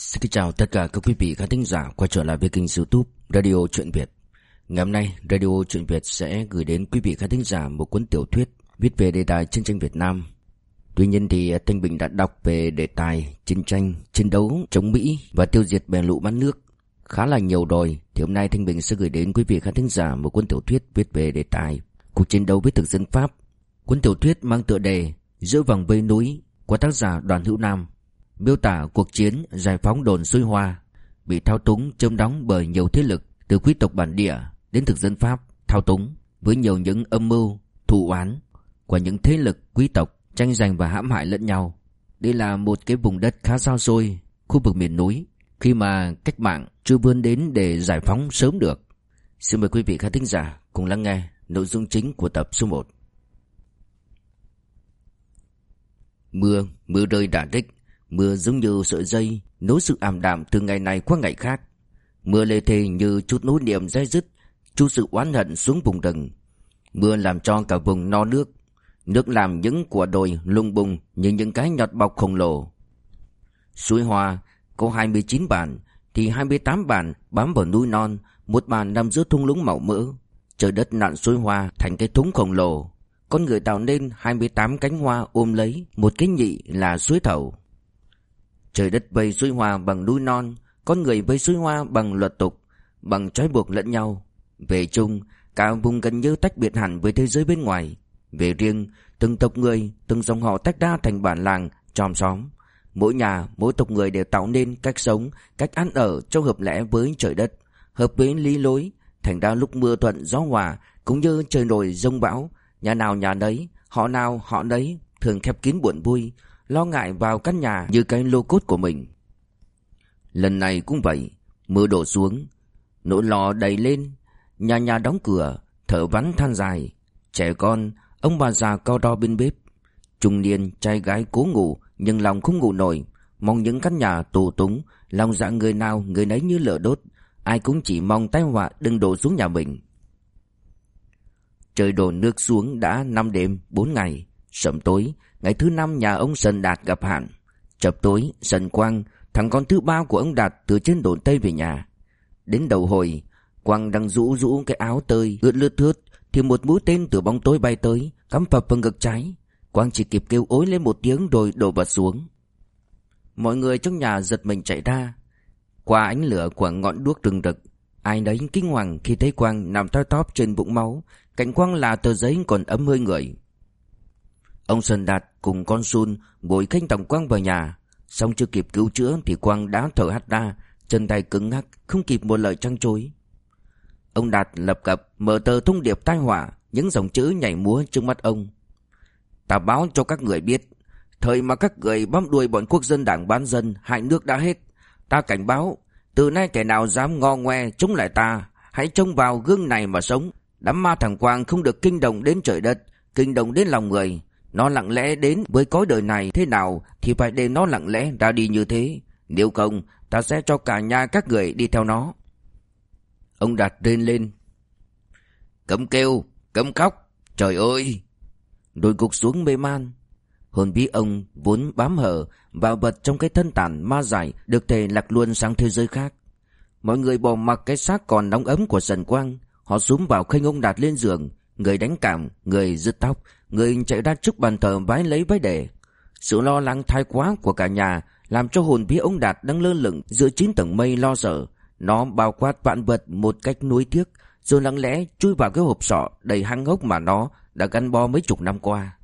Xin kính chào tất cả các quý vị khán thính giả quay trở lại với kênh youtube Radio Chuyện Việt. Ngày hôm nay Radio Chuyện Việt sẽ gửi đến quý vị khán thính giả một cuốn tiểu thuyết viết về đề tài chiến tranh Việt Nam. Tuy nhiên thì Thanh Bình đã đọc về đề tài chiến tranh, chiến đấu chống Mỹ và tiêu diệt bè lũ bán nước khá là nhiều rồi. Thì hôm nay Thanh Bình sẽ gửi đến quý vị khán thính giả một cuốn tiểu thuyết viết về đề tài cuộc chiến đấu với thực dân Pháp. Cuốn tiểu thuyết mang tựa đề Giữa vòng vây núi của tác giả Đoàn Hữu Nam miêu tả cuộc chiến giải phóng đồn Xuôi Hoa bị thao túng châm đóng bởi nhiều thế lực từ quý tộc bản địa đến thực dân Pháp thao túng với nhiều những âm mưu, thù oán của những thế lực quý tộc tranh giành và hãm hại lẫn nhau. Đây là một cái vùng đất khá xa xôi, khu vực miền núi, khi mà cách mạng chưa vươn đến để giải phóng sớm được. Xin mời quý vị khán thính giả cùng lắng nghe nội dung chính của tập số 1. Mưa, mưa rơi đả đích Mưa giống như sợi dây Nối sự ảm đạm từ ngày này qua ngày khác. Mưa lê thê như chút nỗi niềm dai dứt Chút sự oán hận xuống vùng rừng. Mưa làm cho cả vùng no nước. Nước làm những quả đồi lung bùng Như những cái nhọt bọc khổng lồ. Suối Hoa có 29 bản, Thì 28 bản bám vào núi non, Một bản nằm giữa thung lũng màu mỡ. Trời đất nạn suối hoa thành cái thúng khổng lồ. Con người tạo nên 28 cánh hoa ôm lấy Một cái nhị là suối thầu. Trời đất vây suối hoa bằng núi non, con người vây suối hoa bằng luật tục, bằng trói buộc lẫn nhau. Về chung, cả vùng gần như tách biệt hẳn với thế giới bên ngoài. Về riêng, từng tộc người, từng dòng họ tách ra thành bản làng, tròm xóm. Mỗi nhà, mỗi tộc người đều tạo nên cách sống, cách ăn ở cho hợp lẽ với trời đất, hợp với lý lối. Thành ra lúc mưa thuận gió hòa, cũng như trời nổi rông bão, nhà nào nhà nấy, họ nào họ nấy, thường khép kín buồn vui, lo ngại vào căn nhà như cái lô cốt của mình. Lần này cũng vậy, mưa đổ xuống, nỗi lo đầy lên, nhà nhà đóng cửa, thở vắn than dài, trẻ con, ông bà già cao đo bên bếp. Trung niên, trai gái cố ngủ nhưng lòng không ngủ nổi, mong những căn nhà tù túng, lòng dạ người nào người nấy như lửa đốt, ai cũng chỉ mong tai họa đừng đổ xuống nhà mình. Trời đổ nước xuống đã năm đêm, bốn ngày, sẩm tối, Ngày thứ năm nhà ông Sần Đạt gặp hạn. Chập tối Sần Quang, Thằng con thứ ba của ông Đạt từ trên đồn Tây về nhà. Đến đầu hồi, Quang đang rũ rũ cái áo tơi ướt lướt thướt, Thì một mũi tên từ bóng tối bay tới, Cắm phập vào ngực trái Quang chỉ kịp kêu ối lên một tiếng rồi đổ vật xuống. Mọi người trong nhà giật mình chạy ra. Qua ánh lửa của ngọn đuốc rừng rực, Ai nấy kinh hoàng khi thấy Quang nằm toi tóp trên bụng máu, Cạnh Quang là tờ giấy còn ấm hơi người. Ông Sơn Đạt cùng con Sun vội khênh tổng Quang vào nhà. Xong chưa kịp cứu chữa thì Quang đã thở hắt ra, chân tay cứng ngắc, không kịp một lời trăng chối. Ông Đạt lập cập mở tờ thông điệp tai họa, những dòng chữ nhảy múa trước mắt ông. Ta báo cho các người biết, thời mà các người bám đuôi bọn quốc dân đảng bán dân hại nước đã hết. Ta cảnh báo, từ nay kẻ nào dám ngo ngoe chống lại ta, hãy trông vào gương này mà sống. Đám ma thằng Quang không được kinh động đến trời đất, kinh động đến lòng người. Nó lặng lẽ đến với cõi đời này thế nào thì phải để nó lặng lẽ ra đi như thế. Nếu không, ta sẽ cho cả nhà các người đi theo nó. Ông Đạt rên lên. Cấm kêu, cấm khóc, trời ơi! Rồi gục xuống mê man. Hồn bí ông vốn bám hở vào vật trong cái thân tàn ma giải được thể lạc luôn sang thế giới khác. Mọi người bỏ mặc cái xác còn nóng ấm của sần quang. Họ xuống vào khênh ông Đạt lên giường, người đánh cảm, người rứt tóc, người chạy ra trước bàn thờ vái lấy vái để. Sự lo lắng thái quá của cả nhà làm cho hồn vía ông Đạt đang lơ lửng giữa chín tầng mây lo sợ. Nó bao quát vạn vật một cách nuối tiếc, rồi lặng lẽ chui vào cái hộp sọ đầy hăng hốc mà nó đã gắn bó mấy chục năm qua.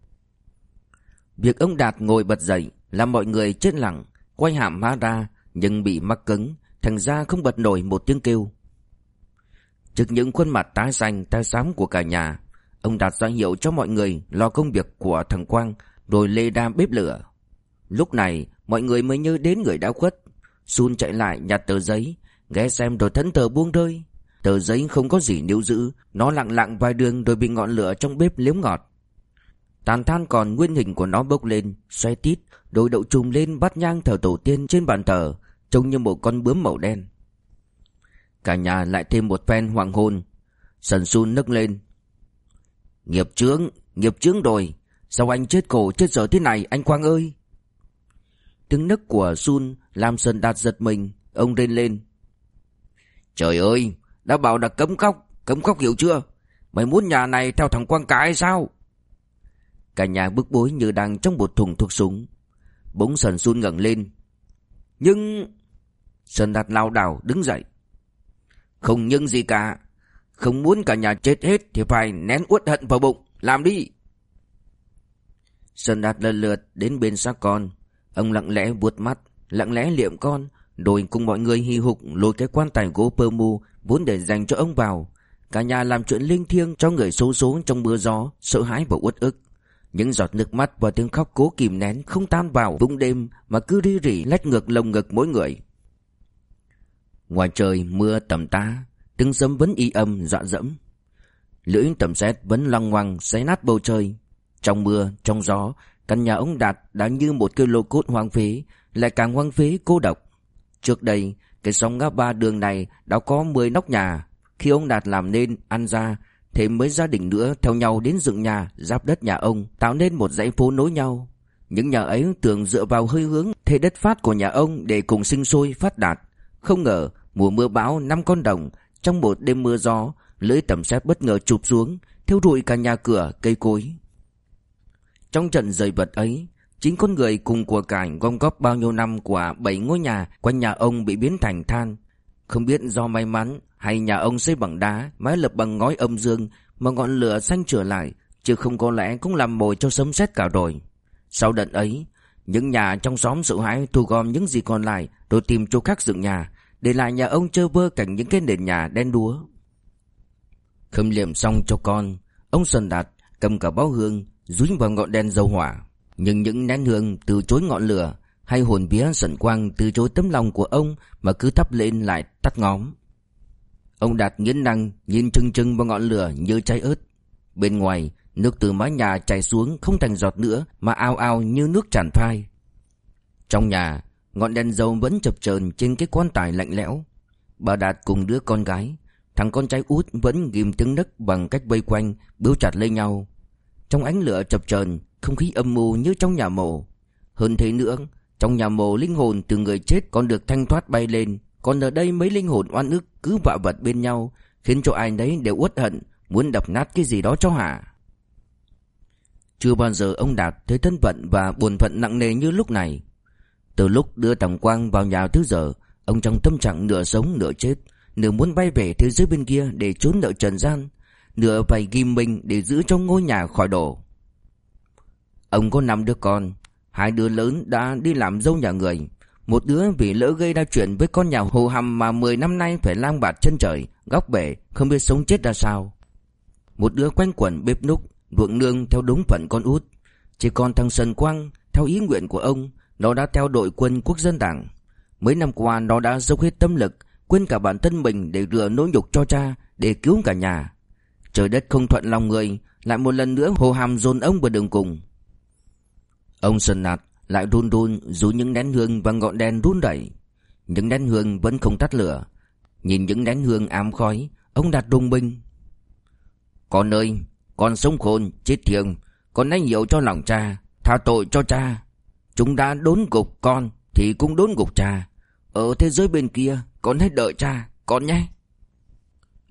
Việc ông Đạt ngồi bật dậy làm mọi người chết lặng, quay hàm má ra nhưng bị mắc cứng, thành ra không bật nổi một tiếng kêu. Trước những khuôn mặt tái xanh tái xám của cả nhà, Ông Đạt ra hiệu cho mọi người lo công việc của thằng Quang rồi lê đam bếp lửa. Lúc này mọi người mới nhớ đến người đã khuất. Sun chạy lại nhặt tờ giấy, ghé xem rồi thẫn thờ buông rơi. Tờ giấy không có gì níu giữ, nó lặng lặng vài đường rồi bị ngọn lửa trong bếp liếm ngọt. Tàn than còn nguyên hình của nó bốc lên, xoay tít, rồi đậu trùm lên bắt nhang thờ tổ tiên trên bàn thờ, trông như một con bướm màu đen. Cả nhà lại thêm một phen hoàng hôn. Sần Sun nức lên, Nghiệp chướng, nghiệp chướng rồi. Sao anh chết cổ chết giờ thế này anh Quang ơi? Tiếng nức của Sun làm Sơn Đạt giật mình Ông rên lên. Trời ơi Đã bảo là cấm khóc Cấm khóc hiểu chưa? Mày muốn nhà này theo thằng Quang Cái sao? Cả nhà bức bối như đang trong một thùng thuốc súng. Bỗng Sơn Sun ngẩng lên. Nhưng Sơn Đạt lao đảo đứng dậy. Không nhưng gì cả không muốn cả nhà chết hết Thì phải nén uất hận vào bụng. Làm đi. Sơn Đạt lần lượt đến bên xác con. Ông lặng lẽ vuốt mắt, Lặng lẽ liệm con, Rồi cùng mọi người hì hục lôi cái quan tài gỗ pơ mu Vốn để dành cho ông vào. Cả nhà làm chuyện linh thiêng cho người số số trong mưa gió, Sợ hãi và uất ức. Những giọt nước mắt và tiếng khóc cố kìm nén Không tan vào vũng đêm Mà cứ ri rỉ lách ngược lồng ngực mỗi người. Ngoài trời mưa tầm tá Tiếng sấm vẫn y âm dọa dẫm. Lưỡi tầm xét vẫn loang ngoằng xé nát bầu trời. Trong mưa, trong gió Căn nhà ông Đạt đã như một cái lô cốt hoang phế Lại càng hoang phế cô độc. Trước đây Cái sóng ngã ba đường này đã có 10 nóc nhà. Khi ông Đạt làm nên ăn ra Thêm mấy gia đình nữa theo nhau đến dựng nhà Giáp đất nhà ông Tạo nên một dãy phố nối nhau. Những nhà ấy tưởng dựa vào hơi hướng Thế đất phát của nhà ông để cùng sinh sôi phát đạt. Không ngờ mùa mưa bão năm con đồng trong một đêm mưa gió Lưỡi tầm xét bất ngờ chụp xuống Thiêu rụi cả nhà cửa cây cối trong trận rời vật ấy, chính con người cùng của cải gom góp bao nhiêu năm của bảy ngôi nhà quanh nhà ông bị biến thành than. Không biết do may mắn hay nhà ông xây bằng đá, mái lập bằng ngói âm dương mà ngọn lửa xanh trở lại, chứ không có lẽ cũng làm mồi cho sấm sét cả rồi. Sau đợt ấy, những nhà trong xóm sợ hãi thu gom những gì còn lại rồi tìm chỗ khác dựng nhà, để lại nhà ông chơ vơ cảnh những cái nền nhà đen đúa. Khâm liệm xong cho con, ông Sơn Đạt cầm cả bó hương dúi vào ngọn đèn dầu hỏa. Nhưng những nén hương từ chối ngọn lửa hay hồn vía sẩn quang từ chối tấm lòng của ông mà cứ thắp lên lại tắt ngóm. Ông Đạt nghiến năng nhìn trưng trưng vào ngọn lửa như cháy ớt. Bên ngoài, nước từ mái nhà chảy xuống không thành giọt nữa mà ao ao như nước tràn phai. Trong nhà, ngọn đèn dầu vẫn chập chờn trên cái quan tài lạnh lẽo. Bà Đạt cùng đứa con gái, thằng con trai út vẫn ghim tiếng nấc bằng cách vây quanh, bướu chặt lấy nhau. Trong ánh lửa chập chờn, không khí âm mưu như trong nhà mộ. Hơn thế nữa, trong nhà mộ linh hồn từ người chết còn được thanh thoát bay lên, còn ở đây mấy linh hồn oan ức cứ vạ vật bên nhau, khiến cho ai nấy đều uất hận, muốn đập nát cái gì đó cho hả. Chưa bao giờ ông Đạt thấy thân phận và buồn phận nặng nề như lúc này. Từ lúc đưa tầm Quang vào nhà thứ giờ, ông trong tâm trạng nửa sống nửa chết, nửa muốn bay về thế giới bên kia để trốn nợ trần gian, nửa phải ghim mình để giữ cho ngôi nhà khỏi đổ. Ông có năm đứa con, hai đứa lớn đã đi làm dâu nhà người. Một đứa vì lỡ gây ra chuyện với con nhà hồ hầm mà 10 năm nay phải lang bạt chân trời, góc bể, không biết sống chết ra sao. Một đứa quanh quẩn bếp núc, ruộng nương theo đúng phận con út. Chỉ còn thằng Sần Quang, theo ý nguyện của ông, nó đã theo đội quân quốc dân đảng. Mấy năm qua nó đã dốc hết tâm lực, quên cả bản thân mình để rửa nỗi nhục cho cha, để cứu cả nhà. Trời đất không thuận lòng người Lại một lần nữa hồ hàm dồn ông vào đường cùng. Ông Sơn Nạt lại run run rú những nén hương và ngọn đèn run đẩy Những nén hương vẫn không tắt lửa. Nhìn những nén hương ám khói Ông Đạt rung binh Con ơi Con sống khôn chết thiêng Con đã hiểu cho lòng cha Tha tội cho cha. Chúng đã đốn gục con Thì cũng đốn gục cha Ở thế giới bên kia Con hãy đợi cha Con nhé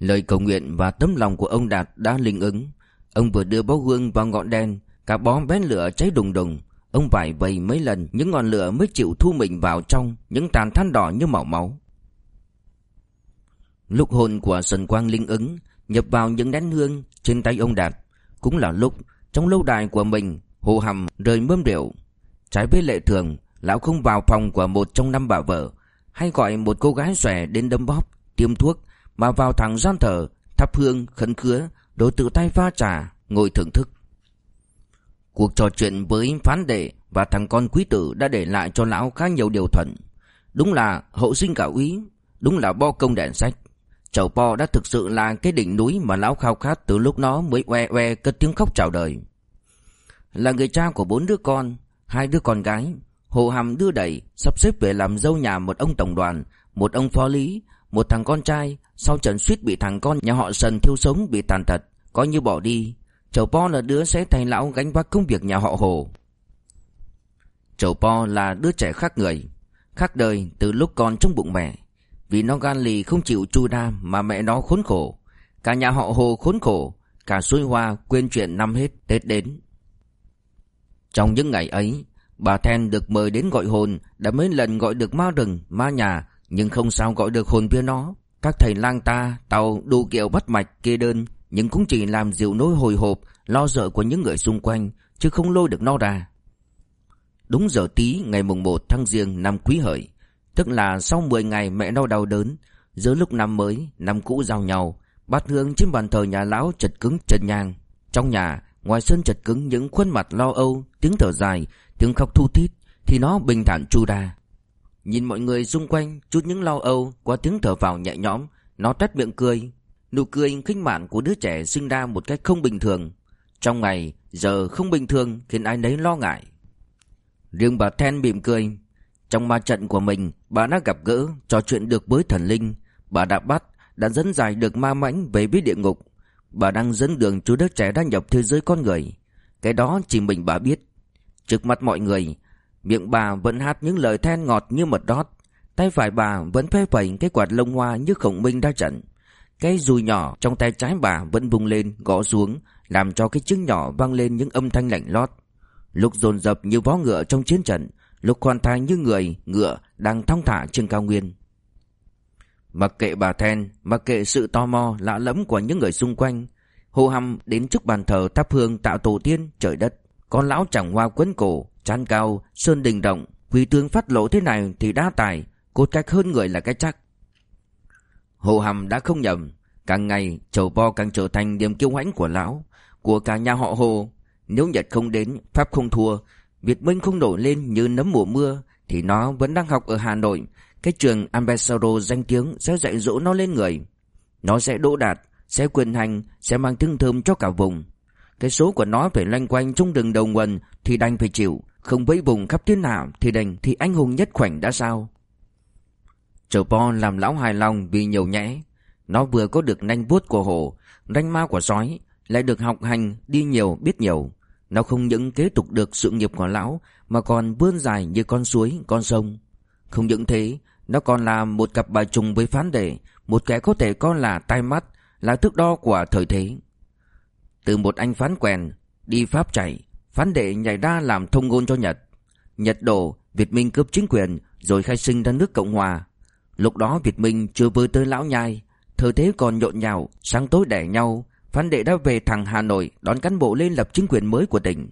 Lời cầu nguyện và tấm lòng của ông Đạt đã linh ứng. Ông vừa đưa bó hương vào ngọn đèn, cả bó bén lửa cháy đùng đùng. Ông vải vầy mấy lần, những ngọn lửa mới chịu thu mình vào trong, những tàn than đỏ như màu máu. Lúc hồn của Sần Quang linh ứng, nhập vào những nén hương trên tay ông Đạt. Cũng là lúc, trong lâu đài của mình, hồ hầm rời mâm rượu. Trái với lệ thường, lão không vào phòng của một trong năm bà vợ, hay gọi một cô gái xòe đến đâm bóp, tiêm thuốc, mà vào thẳng gian thờ, thắp hương, khấn khứa, đối tự tay pha trà, ngồi thưởng thức. Cuộc trò chuyện với phán đệ và thằng con quý tử đã để lại cho lão khá nhiều điều thuận. Đúng là hậu sinh cả úy, đúng là bo công đèn sách. Chầu po đã thực sự là cái đỉnh núi mà lão khao khát từ lúc nó mới oe oe cất tiếng khóc chào đời. Là người cha của bốn đứa con, hai đứa con gái, Hồ Hàm đưa đẩy, sắp xếp về làm dâu nhà một ông tổng đoàn, một ông phó lý, một thằng con trai sau trận suýt bị thằng con nhà họ Sần thiêu sống bị tàn tật, coi như bỏ đi. Chầu Po là đứa sẽ thay lão gánh vác công việc nhà họ Hồ. Chầu Po là đứa trẻ khác người Khác đời từ lúc còn trong bụng mẹ Vì nó gan lì không chịu chu đa Mà mẹ nó khốn khổ Cả nhà họ Hồ khốn khổ Cả suối hoa quên chuyện năm hết Tết đến trong những ngày ấy Bà Then được mời đến gọi hồn Đã mấy lần gọi được ma rừng, ma nhà Nhưng không sao gọi được hồn phía nó. Các thầy lang ta, tàu, đu kiệu bắt mạch, kê đơn Nhưng cũng chỉ làm dịu nỗi hồi hộp Lo sợ của những người xung quanh Chứ không lôi được nó ra. Đúng giờ tí ngày mùng 1 tháng riêng năm quý hợi Tức là sau 10 ngày mẹ nó đau đớn Giữa lúc năm mới, năm cũ giao nhau Bát hương trên bàn thờ nhà lão chật cứng chật nhang Trong nhà, ngoài sân chật cứng những khuôn mặt lo âu Tiếng thở dài, tiếng khóc thu thít Thì nó bình thản chu đa. Nhìn mọi người xung quanh chút những lo âu Qua tiếng thở vào nhẹ nhõm Nó tắt miệng cười. Nụ cười khinh mạn của đứa trẻ sinh ra một cách không bình thường. Trong ngày, giờ không bình thường khiến ai nấy lo ngại. Riêng bà Then mỉm cười. Trong ma trận của mình Bà đã gặp gỡ Trò chuyện được với thần linh. Bà đã bắt Đã dẫn dài được ma mãnh về với địa ngục. Bà đang dẫn đường chú đứa trẻ đã nhập thế giới con người. Cái đó chỉ mình bà biết. Trước mặt mọi người Miệng bà vẫn hát những lời then ngọt như mật đót. Tay phải bà vẫn phê phẩy cái quạt lông hoa như khổng minh đã trận. Cái dùi nhỏ trong tay trái bà vẫn bung lên gõ xuống Làm cho cái trứng nhỏ vang lên những âm thanh lạnh lót. Lúc dồn dập như vó ngựa trong chiến trận Lúc khoan thai như người, ngựa đang thong thả trên cao nguyên. Mặc kệ bà Then, mặc kệ sự tò mò lạ lẫm của những người xung quanh Hồ hăm đến trước bàn thờ thắp hương tạo tổ tiên trời đất Con lão chẳng hoa quấn cổ, chán cao, sơn đình rộng Quỳ tướng phát lộ thế này thì đa tài Cốt cách hơn người là cái chắc Hồ hầm đã không nhầm Càng ngày chầu bo càng trở thành niềm kiêu hãnh của lão Của cả nhà họ Hồ nếu Nhật không đến, Pháp không thua, Việt Minh không nổi lên như nấm mùa mưa, thì nó vẫn đang học ở Hà Nội. Cái trường Ambassador danh tiếng sẽ dạy dỗ nó lên người. Nó sẽ đỗ đạt, sẽ quyền hành, sẽ mang thương thơm cho cả vùng. Cái số của nó phải loanh quanh trong đường đầu nguồn thì đành phải chịu, không vẫy vùng khắp thiên hạ thì đành thì anh hùng nhất khoảnh đã sao. Chờ po làm lão hài lòng vì nhiều nhẽ. Nó vừa có được nanh vuốt của hổ, ranh ma của sói, lại được học hành, đi nhiều, biết nhiều. Nó không những kế tục được sự nghiệp của lão mà còn vươn dài như con suối, con sông. Không những thế, nó còn là một cặp bài trùng với phán đề, một kẻ có thể coi là tai mắt, là thước đo của thời thế. Từ một anh phán quèn, đi Pháp chạy, phán đệ nhảy ra làm thông ngôn cho Nhật. Nhật đổ, Việt Minh cướp chính quyền, rồi khai sinh ra nước Cộng Hòa. Lúc đó Việt Minh chưa vơi tới lão nhai, thời thế còn nhộn nhào sáng tối đẻ nhau, phán Đệ đã về thẳng Hà Nội đón cán bộ lên lập chính quyền mới của tỉnh.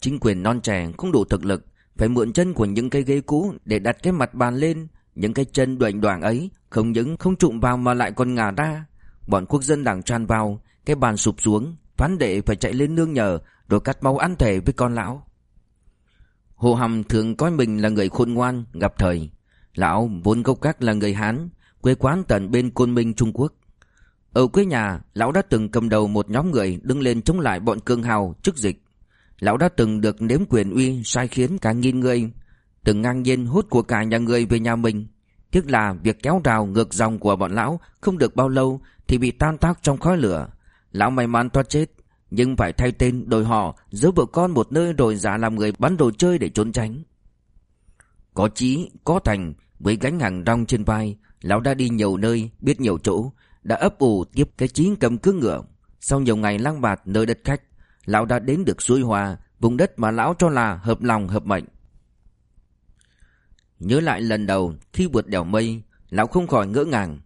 Chính quyền non trẻ không đủ thực lực, phải mượn chân của những cây ghế cũ để đặt cái mặt bàn lên. Những cái chân đoạn đoạn ấy không những không trụng vào mà lại còn ngả ra. Bọn quốc dân đảng tràn vào, cái bàn sụp xuống, phán đệ phải chạy lên nương nhờ rồi cắt máu ăn thể với con lão. Hồ Hầm thường coi mình là người khôn ngoan, gặp thời. Lão vốn gốc gác là người Hán, quê quán tận bên Côn Minh Trung Quốc. Ở quê nhà, lão đã từng cầm đầu một nhóm người đứng lên chống lại bọn cương hào chức dịch. Lão đã từng được nếm quyền uy sai khiến cả nghìn người, từng ngang nhiên hút của cả nhà người về nhà mình. Tiếc là việc kéo rào ngược dòng của bọn lão không được bao lâu thì bị tan tác trong khói lửa. Lão may mắn thoát chết, nhưng phải thay tên đổi họ, giữ vợ con một nơi rồi giả làm người bắn đồ chơi để trốn tránh. Có chí, có thành, với gánh hàng rong trên vai, lão đã đi nhiều nơi, biết nhiều chỗ, đã ấp ủ tiếp cái chiến cầm cương ngựa. Sau nhiều ngày lang bạt nơi đất khách, lão đã đến được suối Hòa, vùng đất mà lão cho là hợp lòng hợp mệnh. Nhớ lại lần đầu khi vượt đèo mây, lão không khỏi ngỡ ngàng.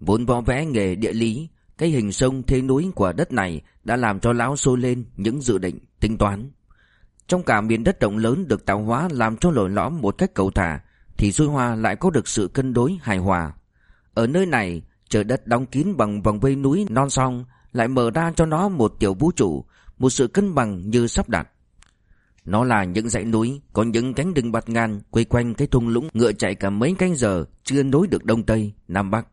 Vốn võ vẽ nghề địa lý, cái hình sông thế núi của đất này đã làm cho lão sôi lên những dự định, tính toán. Trong cả miền đất rộng lớn được tạo hóa làm cho lồi lõm một cách cầu thả, thì suối Hoa lại có được sự cân đối hài hòa. Ở nơi này, Trời đất đóng kín bằng vòng vây núi non song lại mở ra cho nó một tiểu vũ trụ, một sự cân bằng như sắp đặt. Nó là những dãy núi, có những cánh rừng bạt ngàn quay quanh cái thung lũng ngựa chạy cả mấy canh giờ chưa nối được đông tây, nam bắc.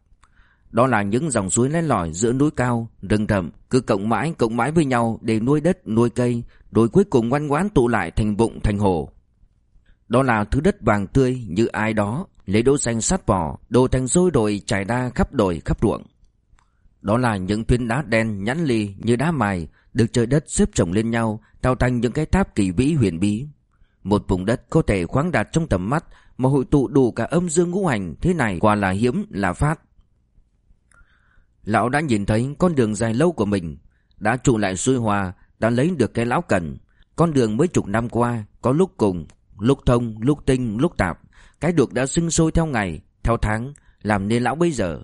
Đó là những dòng suối len lỏi giữa núi cao, rừng thầm, cứ cộng mãi cộng mãi với nhau để nuôi đất, nuôi cây, rồi cuối cùng ngoan ngoãn tụ lại thành vụng thành hồ. Đó là thứ đất vàng tươi như ai đó lấy đỗ xanh sát vỏ, đồ thành rôi đồi trải đa khắp đồi khắp ruộng. Đó là những phiến đá đen nhẵn lì như đá mài, được trời đất xếp chồng lên nhau, tạo thành những cái tháp kỳ vĩ huyền bí. Một vùng đất có thể khoáng đạt trong tầm mắt Mà hội tụ đủ cả âm dương ngũ hành Thế này quả là hiếm là phát. Lão đã nhìn thấy con đường dài lâu của mình Đã trụ lại xuôi hòa Đã lấy được cái lão cần. Con đường mấy chục năm qua Có lúc cùng, lúc thông, lúc tinh, lúc tạp Cái được đã sinh sôi theo ngày Theo tháng Làm nên lão bây giờ.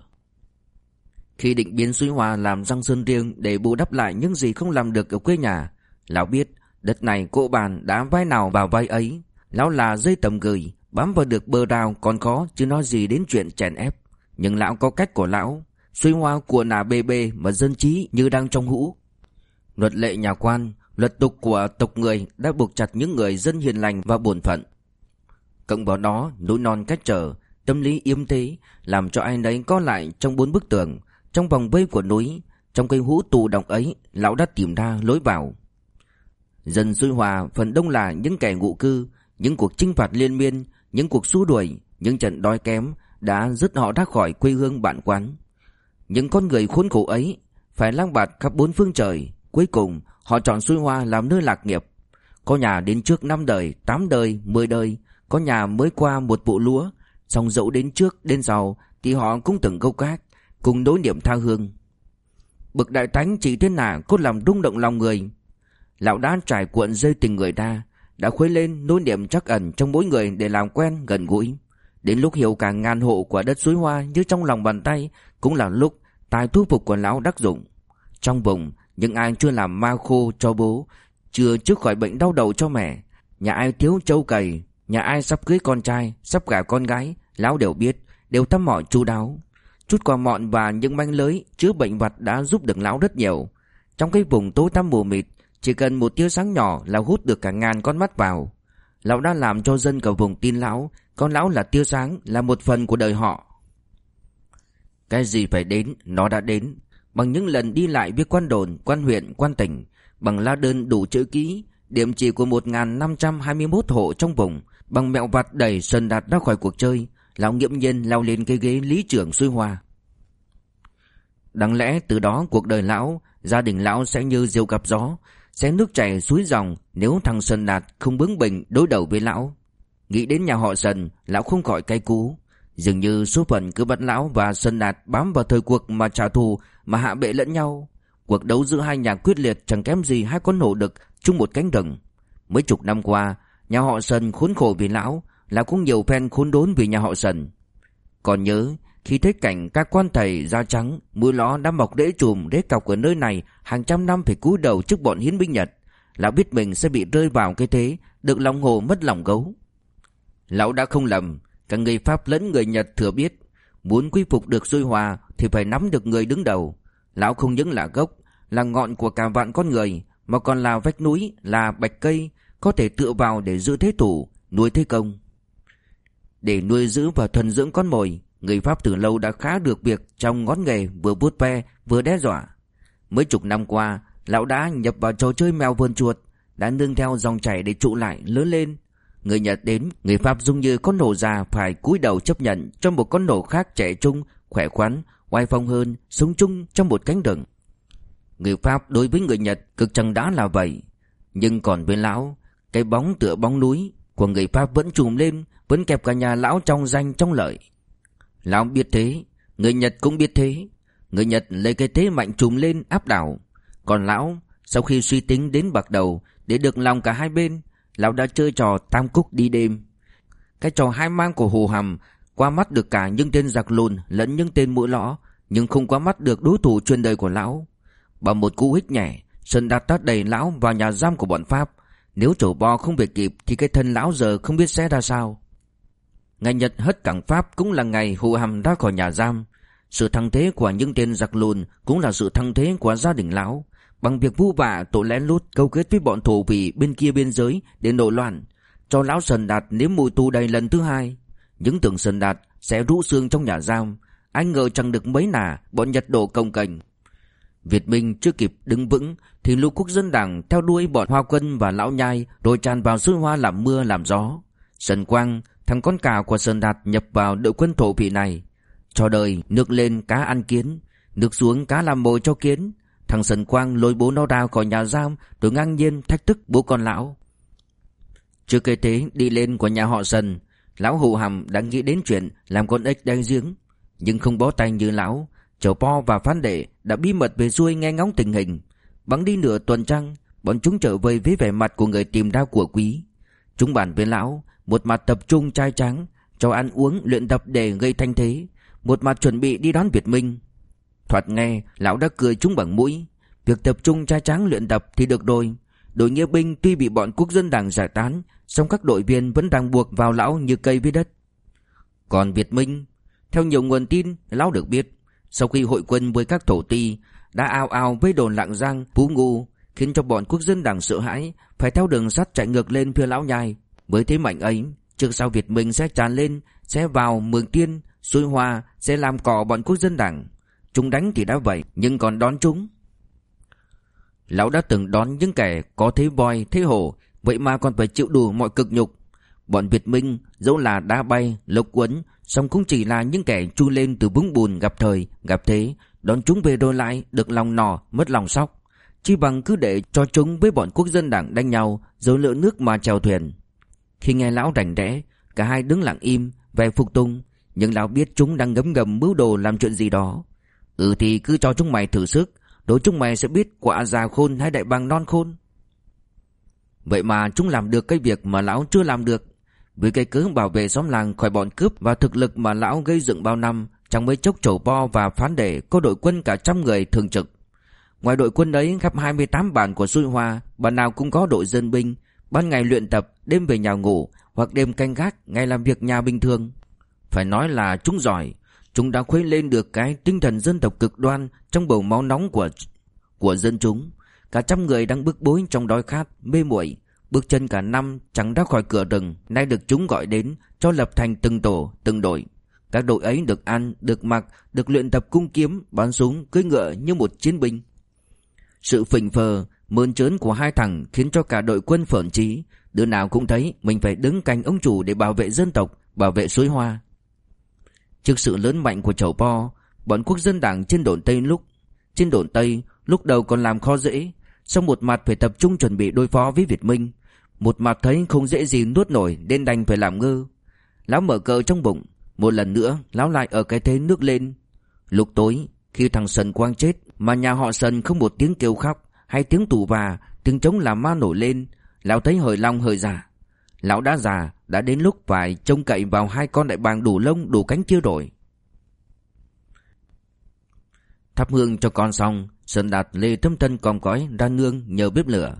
Khi định biến suối hòa làm răng sơn riêng Để bù đắp lại những gì không làm được ở quê nhà, Lão biết Đất này cỗ bàn đã vai nào vào vai ấy. Lão là dây tầm gửi, Bám vào được bờ đào còn khó Chứ nói gì đến chuyện chèn ép. Nhưng lão có cách của lão Suy hòa của nà bê bê mà dân trí như đang trong hũ. Luật lệ nhà quan, Luật tục của tộc người đã buộc chặt những người dân hiền lành và bổn phận. Cộng vào đó, núi non cách trở, Tâm lý yếm thế Làm cho ai nấy có lại trong bốn bức tường. Trong vòng vây của núi Trong cây hũ tù động ấy Lão đã tìm ra lối vào Dân xuôi Hòa phần đông là những kẻ ngụ cư, những cuộc chinh phạt liên miên, những cuộc xua đuổi, những trận đói kém đã dứt họ ra khỏi quê hương bản quán. Những con người khốn khổ ấy phải lang bạt khắp bốn phương trời, cuối cùng họ chọn xuôi Hoa làm nơi lạc nghiệp. Có nhà đến trước năm đời, tám đời, mười đời, có nhà mới qua một vụ lúa, xong dẫu đến trước đến sau thì họ cũng từng câu cát, cùng đối niệm tha hương. bậc đại thánh chỉ thế nào có làm rung động lòng người, Lão đã trải cuộn dây tình người ta Đã khuấy lên nỗi niệm chắc ẩn trong mỗi người để làm quen gần gũi. Đến lúc hiểu cả ngàn hộ của đất suối hoa như trong lòng bàn tay Cũng là lúc tài thu phục của lão đắc dụng. Trong vùng những ai chưa làm ma khô cho bố Chưa trước khỏi bệnh đau đầu cho mẹ Nhà ai thiếu trâu cày Nhà ai sắp cưới con trai Sắp gả con gái Lão đều biết Đều thăm mỏi chu đáo. Chút quà mọn và những manh lưới chứa bệnh vật đã giúp được lão rất nhiều. Trong cái vùng tối tăm mù mịt chỉ cần một tia sáng nhỏ là hút được cả ngàn con mắt vào. Lão đã làm cho dân cả vùng tin lão Con lão là tia sáng Là một phần của đời họ. Cái gì phải đến Nó đã đến. Bằng những lần đi lại với quan đồn, quan huyện, quan tỉnh Bằng la đơn đủ chữ ký Điểm chỉ của 1.521 hộ trong vùng Bằng mẹo vặt đẩy Sơn Đạt ra khỏi cuộc chơi Lão nghiễm nhiên lao lên cái ghế lý trưởng xuôi hoa Đáng lẽ từ đó cuộc đời lão Gia đình lão sẽ như diều gặp gió sẽ nước chảy suối dòng nếu thằng Sơn Đạt không bướng bỉnh đối đầu với lão. Nghĩ đến nhà họ Sơn, lão không khỏi cay cú. Dường như số phận cứ bắt lão và Sơn Đạt bám vào thời cuộc mà trả thù mà hạ bệ lẫn nhau. Cuộc đấu giữa hai nhà quyết liệt chẳng kém gì hai con nổ đực chung một cánh rừng. Mấy chục năm qua, nhà họ Sơn khốn khổ vì lão, lão cũng nhiều phen khốn đốn vì nhà họ sần. Còn nhớ, khi thấy cảnh các quan thầy da trắng, mũi ló đã mọc rễ chùm rễ cọc ở nơi này hàng trăm năm phải cúi đầu trước bọn hiến binh Nhật, lão biết mình sẽ bị rơi vào cái thế, được lòng hồ mất lòng gấu. Lão đã không lầm, cả người Pháp lẫn người Nhật thừa biết, muốn quy phục được xuôi hòa thì phải nắm được người đứng đầu. Lão không những là gốc, là ngọn của cả vạn con người, mà còn là vách núi, là bạch cây, có thể tựa vào để giữ thế thủ, nuôi thế công. Để nuôi giữ và thuần dưỡng con mồi, Người Pháp từ lâu đã khá được việc trong ngón nghề vừa bút ve vừa đe dọa. Mấy chục năm qua, lão đã nhập vào trò chơi mèo vườn chuột, đã nương theo dòng chảy để trụ lại lớn lên. Người Nhật đến, người Pháp dung như con nổ già phải cúi đầu chấp nhận cho một con nổ khác trẻ trung, khỏe khoắn, oai phong hơn, sống chung trong một cánh rừng. Người Pháp đối với người Nhật cực chẳng đã là vậy. Nhưng còn với lão, cái bóng tựa bóng núi của người Pháp vẫn trùm lên, vẫn kẹp cả nhà lão trong danh trong lợi. Lão biết thế, người Nhật cũng biết thế. Người Nhật lấy cái thế mạnh trùm lên áp đảo. Còn lão, sau khi suy tính đến bạc đầu để được lòng cả hai bên, lão đã chơi trò tam cúc đi đêm. Cái trò hai mang của Hồ Hàm qua mắt được cả những tên giặc lùn lẫn những tên mũi lõ, nhưng không qua mắt được đối thủ chuyên đời của lão. Bằng một cú hích nhẹ, Sơn đặt tát đầy lão vào nhà giam của bọn Pháp. Nếu trổ bo không về kịp thì cái thân lão giờ không biết sẽ ra sao. Ngày Nhật hất cảng Pháp cũng là ngày hụ hàm ra khỏi nhà giam. Sự thăng thế của những tên giặc lùn cũng là sự thăng thế của gia đình lão. Bằng việc vu vạ tội lén lút câu kết với bọn thổ vị bên kia biên giới để nổi loạn, cho lão Sần Đạt nếm mùi tù đầy lần thứ hai. Những tưởng Sần Đạt sẽ rũ xương trong nhà giam, anh ngờ chẳng được mấy nà bọn Nhật đổ công cành. Việt Minh chưa kịp đứng vững thì lũ quốc dân đảng theo đuôi bọn Hoa Quân và Lão Nhai rồi tràn vào suối hoa làm mưa làm gió. Sơn Quang Thằng con cả của Sơn Đạt nhập vào đội quân thổ vị này. Cho đời nước lên cá ăn kiến Nước xuống cá làm mồi cho kiến. Thằng Sơn Quang lôi bố nó ra khỏi nhà giam Rồi ngang nhiên thách thức bố con lão. Chưa kể thế đi lên của nhà họ Sơn, Lão hụ Hầm đã nghĩ đến chuyện Làm con ếch đáy giếng. Nhưng không bó tay như lão Chầu Po và Phan Đệ đã bí mật về xuôi nghe ngóng tình hình. Bằng đi nửa tuần trăng, Bọn chúng trở về với vẻ mặt của người tìm ra của quý. Chúng bàn với lão, Một mặt tập trung trai trắng Cho ăn uống, luyện tập để gây thanh thế, Một mặt chuẩn bị đi đón Việt Minh. Thoạt nghe, lão đã cười chúng bằng mũi. Việc tập trung trai trắng luyện tập thì được rồi. Đội nghĩa binh tuy bị bọn quốc dân đảng giải tán, song các đội viên vẫn đang buộc vào lão như cây với đất. Còn Việt Minh, Theo nhiều nguồn tin, Lão được biết sau khi hội quân với các thổ ti Đã ao ao với đồn lạng giang Phú Ngu Khiến cho bọn quốc dân đảng sợ hãi Phải theo đường sắt chạy ngược lên phía lão nhai. Với thế mạnh ấy Trước sau Việt Minh sẽ tràn lên Sẽ vào Mường Tiên Xuôi Hoa Sẽ làm cỏ bọn quốc dân đảng. Chúng đánh thì đã vậy Nhưng còn đón chúng. Lão đã từng đón những kẻ có thế voi, thế hổ Vậy mà còn phải chịu đủ mọi cực nhục. Bọn Việt Minh dẫu là đá bay, lộc quấn song cũng chỉ là những kẻ chui lên từ vũng bùn gặp thời, gặp thế. Đón chúng về đôi lại được lòng nò mất lòng sóc. Chỉ bằng cứ để cho chúng với bọn quốc dân đảng đánh nhau Rồi lựa nước mà chèo thuyền. Khi nghe lão rảnh rẽ Cả hai đứng lặng im, về phục tung Nhưng lão biết chúng đang ngấm ngầm mưu đồ làm chuyện gì đó. Ừ thì cứ cho chúng mày thử sức Đối chúng mày sẽ biết quả già khôn hay đại bàng non khôn. Vậy mà chúng làm được cái việc mà lão chưa làm được với cái cớ bảo vệ xóm làng khỏi bọn cướp Và thực lực mà lão gây dựng bao năm chẳng mấy chốc trổ bo và phán để Có đội quân cả trăm người thường trực. Ngoài đội quân ấy khắp 28 bản của Xuôi Hoa Bản nào cũng có đội dân binh Ban ngày luyện tập, đêm về nhà ngủ Hoặc đêm canh gác, ngày làm việc nhà bình thường. Phải nói là chúng giỏi Chúng đã khuấy lên được cái tinh thần dân tộc cực đoan Trong bầu máu nóng của của dân chúng. Cả trăm người đang bức bối trong đói khát, mê muội. Bước chân cả năm chẳng ra khỏi cửa rừng Nay được chúng gọi đến Cho lập thành từng tổ, từng đội. Các đội ấy được ăn, được mặc Được luyện tập cung kiếm, bắn súng, cưỡi ngựa như một chiến binh. Sự phình phờ, mơn trớn của hai thằng Khiến cho cả đội quân phởn trí Đứa nào cũng thấy mình phải đứng cạnh ông chủ Để bảo vệ dân tộc, bảo vệ suối hoa. Trước sự lớn mạnh của chầu po Bọn quốc dân đảng trên đồn Tây lúc Trên đồn Tây lúc đầu còn làm khó dễ sau một mặt phải tập trung chuẩn bị đối phó với Việt Minh, Một mặt thấy không dễ gì nuốt nổi Nên đành phải làm ngơ. Lão mở cờ trong bụng, Một lần nữa lão lại ở cái thế nước lên. Lúc tối, khi thằng Sần Quang chết Mà nhà họ Sần không một tiếng kêu khóc Hay tiếng tù và Tiếng trống làm ma nổi lên, Lão thấy hơi long hơi già dạ. Lão đã già, Đã đến lúc phải trông cậy vào hai con đại bàng đủ lông, đủ cánh chưa đổi. Thắp hương cho con xong, Sơn Đạt lê thâm thân con cõi ra nương nhờ bếp lửa.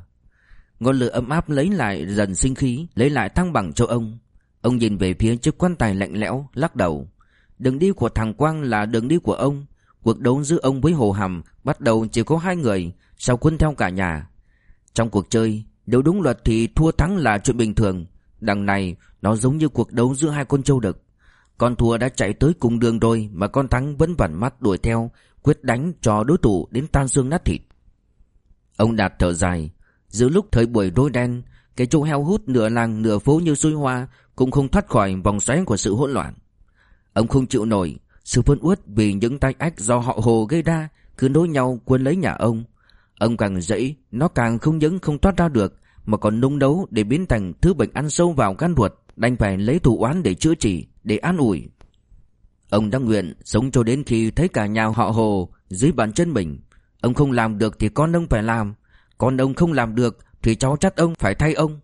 Ngọn lửa ấm áp lấy lại dần sinh khí, Lấy lại thăng bằng cho ông. Ông nhìn về phía chiếc quan tài lạnh lẽo, Lắc đầu. Đường đi của thằng Quang là đường đi của ông. Cuộc đấu giữa ông với Hồ Hàm Bắt đầu chỉ có hai người, Sau quân theo cả nhà. Trong cuộc chơi, Nếu đúng luật thì thua thắng là chuyện bình thường. Đằng này, nó giống như cuộc đấu giữa hai con trâu đực. Con thua đã chạy tới cùng đường rồi Mà con thắng vẫn vẩn mắt đuổi theo, Quyết đánh cho đối thủ đến tan xương nát thịt. Ông Đạt thở dài, Giữa lúc thời buổi rối đen, Cái chỗ heo hút nửa làng nửa phố như xuôi hoa Cũng không thoát khỏi vòng xoáy của sự hỗn loạn. Ông không chịu nổi, Sự phân uất vì những tay ách do họ hồ gây ra Cứ nối nhau quân lấy nhà ông. Ông càng dẫy Nó càng không những không thoát ra được, Mà còn nung đấu để biến thành thứ bệnh ăn sâu vào gan ruột, Đành phải lấy thủ oán để chữa trị. Để an ủi Ông đã nguyện sống cho đến khi thấy cả nhà họ Hồ dưới bàn chân mình. Ông không làm được thì con ông phải làm. Con ông không làm được thì cháu chắc ông phải thay ông.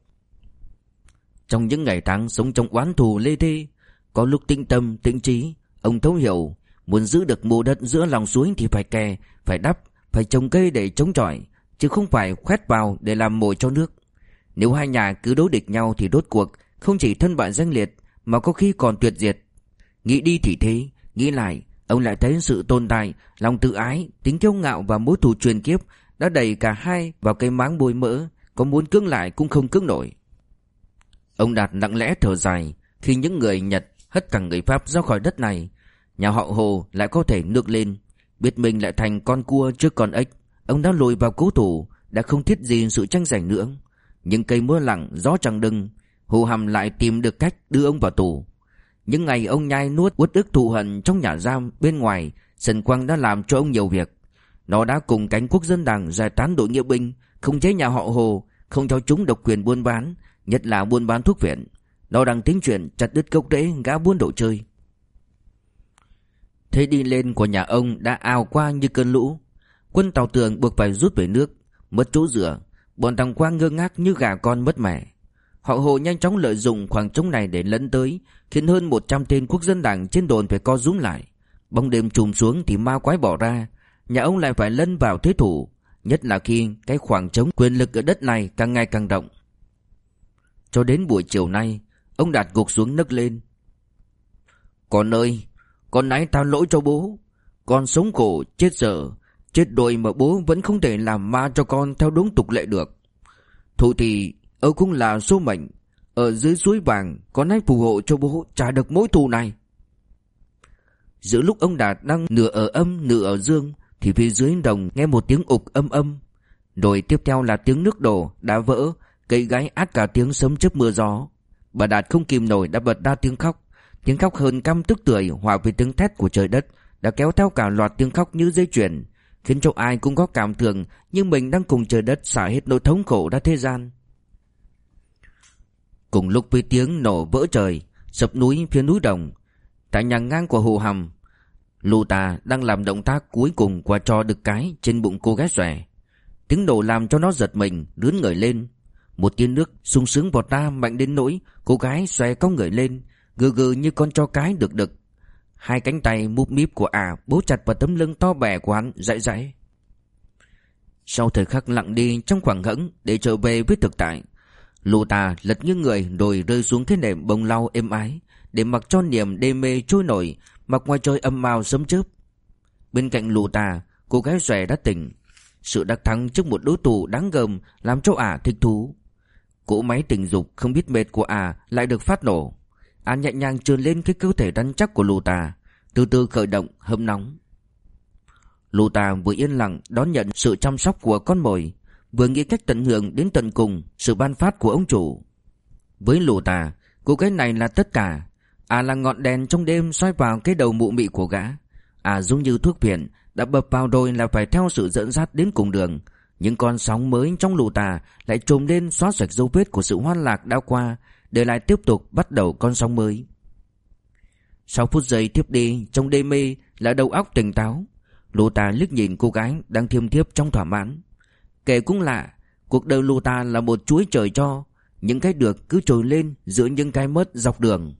Trong những ngày tháng sống trong oán thù lê thê, có lúc tinh tâm, tĩnh trí, ông thấu hiểu, muốn giữ được mô đất giữa lòng suối thì phải kè, phải đắp, phải trồng cây để chống chọi, chứ không phải khoét vào để làm mồi cho nước. Nếu hai nhà cứ đối địch nhau thì đốt cuộc, không chỉ thân bại danh liệt mà có khi còn tuyệt diệt. Nghĩ đi thì thế, Nghĩ lại, Ông lại thấy sự tồn tại, Lòng tự ái, Tính kiêu ngạo và mối thù truyền kiếp Đã đẩy cả hai vào cái máng bôi mỡ, Có muốn cưỡng lại cũng không cưỡng nổi. Ông Đạt lặng lẽ thở dài Khi những người Nhật hất cả người Pháp ra khỏi đất này. Nhà họ Hồ lại có thể nước lên, Biết mình lại thành con cua trước con ếch. Ông đã lùi vào cố thủ, Đã không thiết gì sự tranh giành nữa. Những cây mưa lặng gió chẳng đừng Hồ Hàm lại tìm được cách đưa ông vào tù. Những ngày ông nhai nuốt uất ức thù hận trong nhà giam bên ngoài, Sần Quang đã làm cho ông nhiều việc. Nó đã cùng cánh quốc dân đảng giải tán đội nghĩa binh, không chế nhà họ Hồ, không cho chúng độc quyền buôn bán, Nhất là buôn bán thuốc viện. Nó đang tính chuyện chặt đứt gốc rễ gã buôn đồ chơi. Thế đi lên của nhà ông đã ào qua như cơn lũ. Quân tàu tường buộc phải rút về nước Mất chỗ dựa. Bọn thằng Quang ngơ ngác như gà con mất mẹ. Họ hồ nhanh chóng lợi dụng khoảng trống này để lấn tới Khiến hơn 100 tên quốc dân đảng trên đồn phải co rúm lại. Bóng đêm trùm xuống thì ma quái bỏ ra. Nhà ông lại phải lân vào thế thủ Nhất là khi cái khoảng trống quyền lực ở đất này càng ngày càng rộng. Cho đến buổi chiều nay Ông Đạt gục xuống nấc lên. Con ơi Con nãy tao lỗi cho bố. Con sống khổ chết dở, Chết đôi mà bố vẫn không thể làm ma cho con Theo đúng tục lệ được. Thụ thì ở cũng là số mệnh. Ở dưới suối vàng, có nách phù hộ cho bố trả được mối thù này. Giữa lúc ông Đạt đang nửa ở âm, nửa ở dương, Thì phía dưới đồng nghe một tiếng ục âm âm. Rồi tiếp theo là tiếng nước đổ Đã vỡ, Cây gáy át cả tiếng sấm chớp mưa gió. Bà Đạt không kìm nổi đã bật ra tiếng khóc. Tiếng khóc hơn căm tức tưởi, Hòa với tiếng thét của trời đất, Đã kéo theo cả loạt tiếng khóc như dây chuyền, Khiến cho ai cũng có cảm tưởng Nhưng mình đang cùng trời đất xả hết nỗi thống khổ ra thế gian. Cùng lúc với tiếng nổ vỡ trời, Sập núi phía núi đồng Tại nhà ngang của hồ hầm. Lù tà đang làm động tác cuối cùng qua cho được cái trên bụng cô gái xòe. Tiếng nổ làm cho nó giật mình, Rướn người lên. Một tiếng nước sung sướng vọt ra mạnh đến nỗi Cô gái xòe cong người lên, Gừ gừ như con cho cái được đực. Hai cánh tay múp míp của ả bố chặt vào tấm lưng to bè của hắn dãy dãy Sau thời khắc lặng đi trong khoảng hẫng Để trở về với thực tại Lù tà lật như người rồi rơi xuống cái nệm bông lau êm ái, Để mặc cho niềm đê mê trôi nổi, Mặc ngoài trời âm màu sớm chớp. Bên cạnh lù tà, Cô gái xòe đã tỉnh. Sự đắc thắng trước một đối thủ đáng gờm Làm cho ả thích thú. Cỗ máy tình dục không biết mệt của ả Lại được phát nổ. Ả nhẹ nhàng trườn lên cái cơ thể rắn chắc của lù tà, Từ từ khởi động, hâm nóng. Lù tà vừa yên lặng đón nhận sự chăm sóc của con mồi vừa nghĩ cách tận hưởng đến tận cùng sự ban phát của ông chủ. Với lù tà, cô gái này là tất cả. À là ngọn đèn trong đêm soi vào cái đầu mụ mị của gã. À giống như thuốc phiện, đã bập vào đôi là phải theo sự dẫn dắt đến cùng đường. Những con sóng mới trong lù tà lại trồm lên xóa sạch dấu vết của sự hoan lạc đã qua, để lại tiếp tục bắt đầu con sóng mới. Sau phút giây tiếp đi, trong đêm mê là đầu óc tỉnh táo. Lù tà liếc nhìn cô gái đang thiêm thiếp trong thỏa mãn. Kể cũng lạ, Cuộc đời lù ta là một chuỗi trời cho, Những cái được cứ trồi lên Giữa những cái mất dọc đường.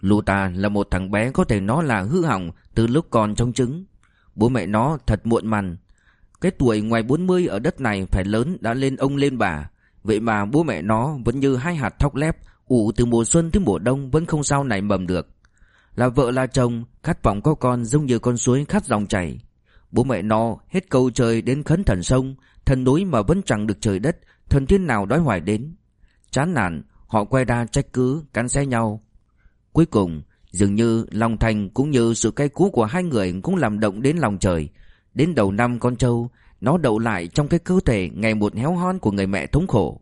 Lù ta là một thằng bé Có thể nó là hư hỏng Từ lúc còn trong trứng. Bố mẹ nó thật muộn mằn Cái tuổi ngoài 40 ở đất này Phải lớn đã lên ông lên bà. Vậy mà bố mẹ nó vẫn như hai hạt thóc lép, ủ từ mùa xuân tới mùa đông Vẫn không sao nảy mầm được. Là vợ là chồng, Khát vọng có con giống như con suối khát dòng chảy. Bố mẹ nó hết câu trời đến khấn thần sông, Thần núi mà vẫn chẳng được trời đất, Thần thiên nào đói hoài đến. Chán nản, Họ quay ra trách cứ, cắn xé nhau. Cuối cùng, Dường như lòng thành cũng như sự cay cú của hai người Cũng làm động đến lòng trời. Đến đầu năm con trâu, Nó đậu lại trong cái cơ thể Ngày một héo hon của người mẹ thống khổ.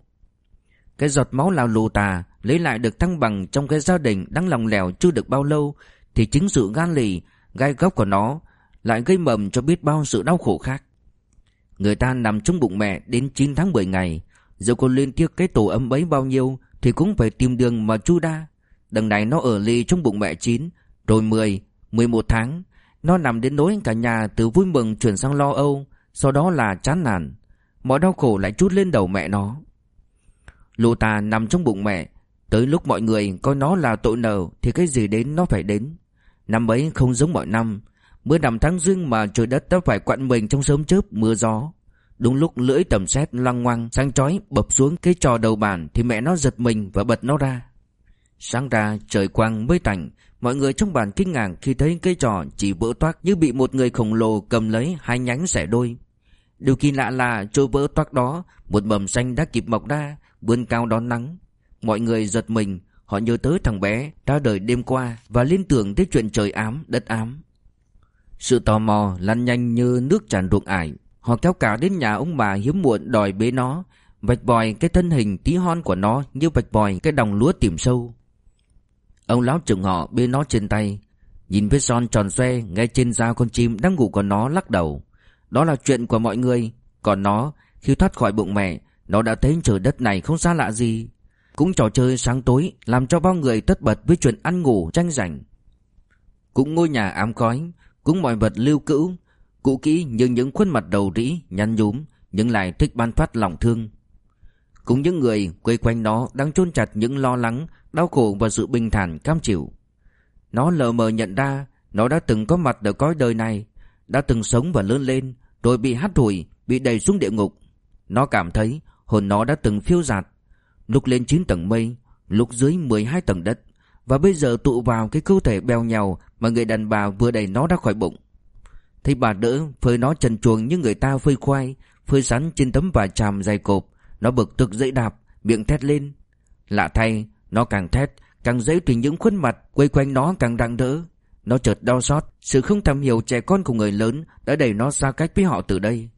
Cái giọt máu lao lù tà Lấy lại được thăng bằng trong cái gia đình Đang lòng lèo chưa được bao lâu Thì chính sự gan lì, Gai góc của nó lại gây mầm cho biết bao sự đau khổ khác. Người ta nằm trong bụng mẹ đến 9 tháng 10 ngày, dù có liên tiếc cái tổ ấm bấy bao nhiêu thì cũng phải tìm đường mà chu đa. Đằng này nó ở lì trong bụng mẹ 9, rồi 10, 11 tháng, nó nằm đến nỗi cả nhà từ vui mừng chuyển sang lo âu, sau đó là chán nản, mọi đau khổ lại chút lên đầu mẹ nó. Lô ta nằm trong bụng mẹ, tới lúc mọi người coi nó là tội nợ thì cái gì đến nó phải đến. Năm ấy không giống mọi năm, Mưa nằm tháng riêng mà trời đất đã phải quặn mình trong sớm chớp mưa gió. Đúng lúc lưỡi tầm sét lăng ngoăng sang chói bập xuống cái trò đầu bàn thì mẹ nó giật mình và bật nó ra. Sáng ra trời quang mới tạnh, mọi người trong bàn kinh ngạc khi thấy cây trò chỉ vỡ toác như bị một người khổng lồ cầm lấy hai nhánh xẻ đôi. Điều kỳ lạ là chỗ vỡ toác đó, một mầm xanh đã kịp mọc ra, vươn cao đón nắng. Mọi người giật mình, họ nhớ tới thằng bé đã đời đêm qua và liên tưởng tới chuyện trời ám, đất ám. Sự tò mò lăn nhanh như nước tràn ruộng ải. Họ kéo cả đến nhà ông bà hiếm muộn đòi bế nó. Vạch bòi cái thân hình tí hon của nó Như vạch bòi cái đồng lúa tìm sâu. Ông lão trưởng họ bế nó trên tay. Nhìn vết son tròn xoe Ngay trên da con chim đang ngủ của nó lắc đầu. Đó là chuyện của mọi người. Còn nó, khi thoát khỏi bụng mẹ, Nó đã thấy trời đất này không xa lạ gì. Cũng trò chơi sáng tối, Làm cho bao người tất bật với chuyện ăn ngủ tranh giành. Cũng ngôi nhà ám khói cũng mọi vật lưu cữu. Cũ kỹ như những khuôn mặt đầu rĩ, Nhăn nhúm, Nhưng lại thích ban phát lòng thương. Cũng những người quây quanh nó Đang chôn chặt những lo lắng, Đau khổ và sự bình thản cam chịu. Nó lờ mờ nhận ra Nó đã từng có mặt ở cõi đời này, Đã từng sống và lớn lên, Rồi bị hắt hủi, Bị đẩy xuống địa ngục. Nó cảm thấy hồn nó đã từng phiêu giạt. Lúc lên 9 tầng mây, Lúc dưới 12 tầng đất và bây giờ tụ vào cái cơ thể bèo nhào Mà người đàn bà vừa đẩy nó ra khỏi bụng. Thấy bà đỡ phơi nó trần chuồng như người ta phơi khoai Phơi sắn trên tấm vải tràm dày cộp Nó bực tức dãy đạp Miệng thét lên. Lạ thay Nó càng thét Càng dễ thì những khuôn mặt quay quanh nó càng đang đỡ, Nó chợt đau xót Sự không thầm hiểu trẻ con của người lớn Đã đẩy nó xa cách với họ từ đây.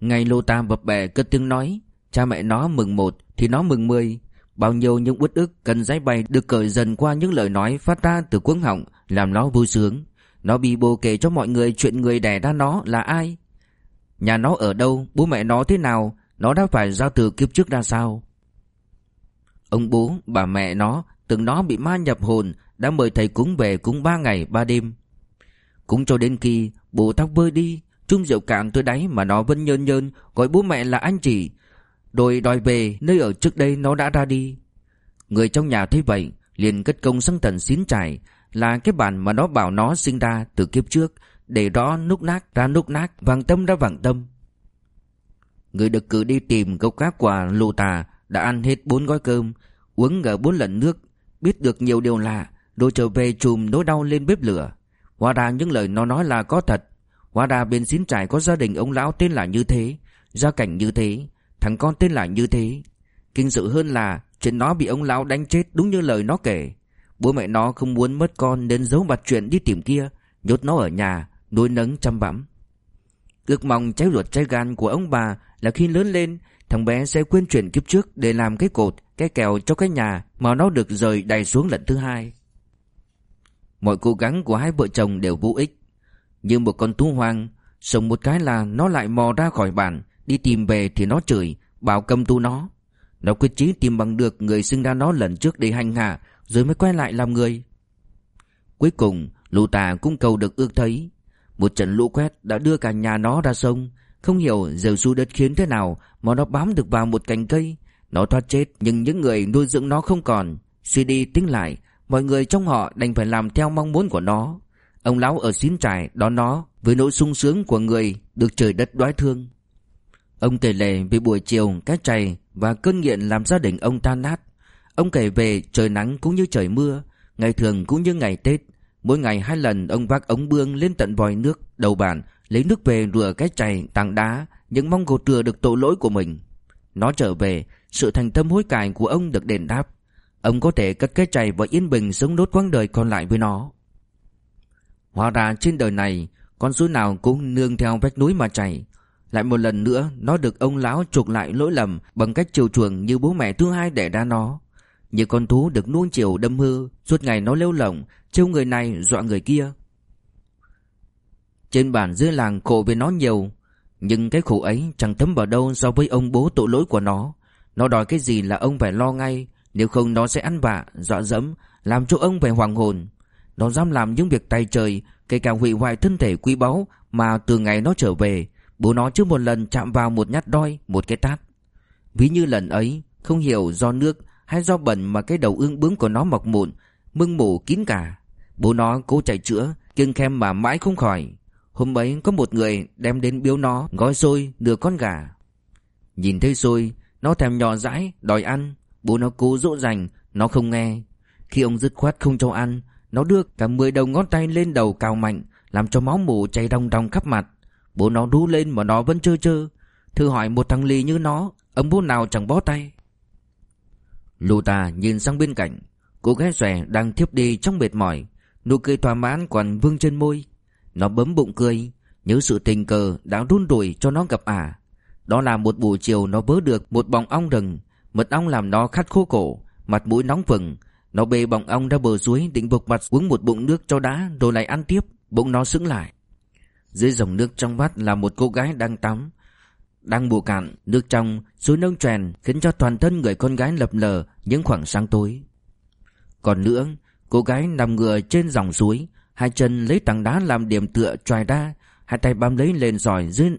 Ngày lô ta bập bẹ cất tiếng nói Cha mẹ nó mừng một thì nó mừng mười Bao nhiêu những uất ức cần giấy bày được cởi dần qua những lời nói phát ra từ cuống họng Làm nó vui sướng. Nó bị bồ kể cho mọi người chuyện người đẻ ra nó là ai. Nhà nó ở đâu, bố mẹ nó thế nào Nó đã phải giao từ kiếp trước ra sao? Ông bố, bà mẹ nó Từng nó bị ma nhập hồn Đã mời thầy cúng về cúng ba ngày ba đêm. Cúng cho đến khi bồ tóc vơi đi Chung rượu cạn tới đáy mà nó vẫn nhơn nhơn Gọi bố mẹ là anh chị. Rồi đòi về nơi ở trước đây nó đã ra đi. Người trong nhà thấy vậy, liền cất công sang tần xín trải, Là cái bản mà nó bảo nó sinh ra từ kiếp trước, Để đó núc nát, ra núc nát, Vàng tâm ra vàng tâm. Người được cử đi tìm gốc gác quả lô tà Đã ăn hết bốn gói cơm, Uống ngờ bốn lần nước, Biết được nhiều điều lạ Đồ trở về chùm nỗi đau lên bếp lửa. Hóa ra những lời nó nói là có thật. Hóa ra bên xín trải có gia đình ông lão tên là như thế, Gia cảnh như thế Thằng con tên là như thế. Kinh sự hơn là Chuyện nó bị ông lão đánh chết đúng như lời nó kể. Bố mẹ nó không muốn mất con Nên giấu mặt chuyện đi tìm kia, Nhốt nó ở nhà, Nuôi nấng chăm bẵm. Ước mong trái ruột trái gan của ông bà Là khi lớn lên, Thằng bé sẽ quên chuyện kiếp trước Để làm cái cột, Cái kèo cho cái nhà Mà nó được rời đầy xuống lần thứ hai. Mọi cố gắng của hai vợ chồng đều vô ích. Như một con thú hoang, Sống một cái là nó lại mò ra khỏi bản. Đi tìm về thì nó chửi, Bảo cầm tu nó. Nó quyết chí tìm bằng được người sinh ra nó lần trước để hành hạ, Rồi mới quay lại làm người. Cuối cùng, Lũ tà cũng cầu được ước thấy. Một trận lũ quét đã đưa cả nhà nó ra sông. Không hiểu giờ su đất khiến thế nào Mà nó bám được vào một cành cây. Nó thoát chết, nhưng những người nuôi dưỡng nó không còn. Suy đi tính lại, Mọi người trong họ đành phải làm theo mong muốn của nó. Ông lão ở xín trải đón nó với nỗi sung sướng của người được trời đất đoái thương. Ông kể lể vì buổi chiều cái chày và cơn nghiện làm gia đình ông tan nát. Ông kể về trời nắng cũng như trời mưa, ngày thường cũng như ngày Tết. Mỗi ngày hai lần ông vác ống bương lên tận vòi nước đầu bản lấy nước về rửa cái chày tảng đá những mong gột rửa được tội lỗi của mình. Nó trở về, sự thành tâm hối cải của ông được đền đáp. Ông có thể cất cái chày và yên bình sống nốt quãng đời còn lại với nó. Hóa ra trên đời này Con suối nào cũng nương theo vách núi mà chảy lại một lần nữa Nó được ông lão chuộc lại lỗi lầm Bằng cách chiều chuộng như bố mẹ thứ hai đẻ ra nó. Như con thú được nuông chiều đâm hư Suốt ngày nó lêu lỏng Trêu người này dọa người kia. Trên bản dưới làng khổ về nó nhiều Nhưng cái khổ ấy chẳng thấm vào đâu So với ông bố tội lỗi của nó. Nó đòi cái gì là ông phải lo ngay Nếu không nó sẽ ăn vạ, dọa dẫm Làm cho ông phải hoàng hồn. Nó dám làm những việc tay trời Kể cả hủy hoại thân thể quý báu Mà từ ngày nó trở về Bố nó chưa một lần chạm vào một nhát đoi Một cái tát. Ví như lần ấy, Không hiểu do nước hay do bẩn Mà cái đầu ương bướng của nó mọc mụn, Mưng mủ kín cả. Bố nó cố chạy chữa, Kiêng khem mà mãi không khỏi. Hôm ấy có một người đem đến biếu nó, Gói xôi nửa con gà. Nhìn thấy xôi, Nó thèm nhỏ dãi, đòi ăn. Bố nó cố dỗ dành, Nó không nghe. Khi ông dứt khoát không cho ăn, nó đưa cả 10 đầu ngón tay lên đầu cào mạnh, Làm cho máu mù chảy ròng ròng khắp mặt. Bố nó rú lên mà nó vẫn chơ chơ Thử hỏi một thằng lì như nó, Ông bố nào chẳng bó tay Lù tà nhìn sang bên cạnh, Cô gái xòe đang thiếp đi trong mệt mỏi, Nụ cười thỏa mãn còn vương trên môi Nó bấm bụng cười, Nhớ sự tình cờ đã run đuổi cho nó gặp ả Đó là một buổi chiều nó vớ được một bọng ong rừng, Mật ong làm nó khát khô cổ, Mặt mũi nóng phừng nó bê bọng ong ra bờ suối định vực mặt uống một bụng nước cho đá rồi lại ăn tiếp. Bụng nó sững lại. Dưới dòng nước trong vắt là một cô gái đang tắm. Đang bù cạn, Nước trong, suối nông trèn, Khiến cho toàn thân người con gái lập lờ Những khoảng sáng tối. Còn nữa, Cô gái nằm ngựa trên dòng suối, Hai chân lấy tảng đá làm điểm tựa tròi ra, Hai tay bám lấy lên giỏi dưới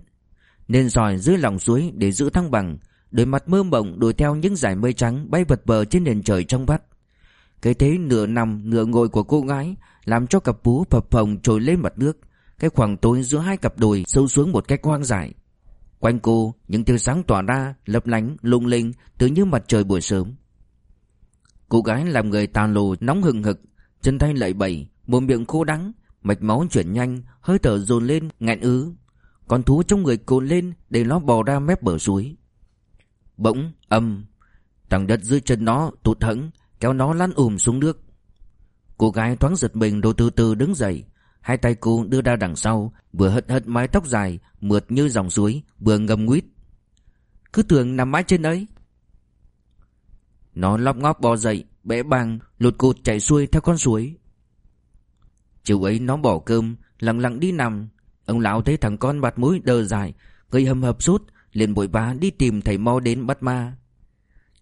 Nên giỏi dưới lòng suối để giữ thăng bằng. Đôi mặt mơ mộng đuổi theo những dải mây trắng Bay vật bờ trên nền trời trong vắt. Cái thế nửa nằm nửa ngồi của cô gái Làm cho cặp vú phập phồng trồi lên mặt nước. Cái khoảng tối giữa hai cặp đùi Sâu xuống một cách hoang dại. Quanh cô, những tia sáng tỏa ra, Lấp lánh, lung linh Tự như mặt trời buổi sớm. Cô gái làm người tàn lồ, nóng hừng hực, Chân tay lẩy bẩy, Mồm miệng khô đắng, Mạch máu chuyển nhanh, Hơi thở dồn lên, nghẹn ứ. Con thú trong người cồn lên Để nó bò ra mép bờ suối. Bỗng, âm. Tầng đất dưới chân nó tụt hẫng, Kéo nó lăn ùm xuống nước. Cô gái thoáng giật mình rồi từ từ đứng dậy Hai tay cô đưa ra đằng sau, Vừa hất hất mái tóc dài, Mượt như dòng suối, Vừa ngầm nguyết. Cứ tưởng nằm mãi trên ấy. Nó lóc ngóp bò dậy, Bẽ bàng lụt cụt chạy xuôi theo con suối. Chiều ấy nó bỏ cơm, Lặng lặng đi nằm. Ông lão thấy thằng con mặt mũi đờ dài Gây hầm hập sốt, liền bội vã đi tìm thầy mo đến bắt ma.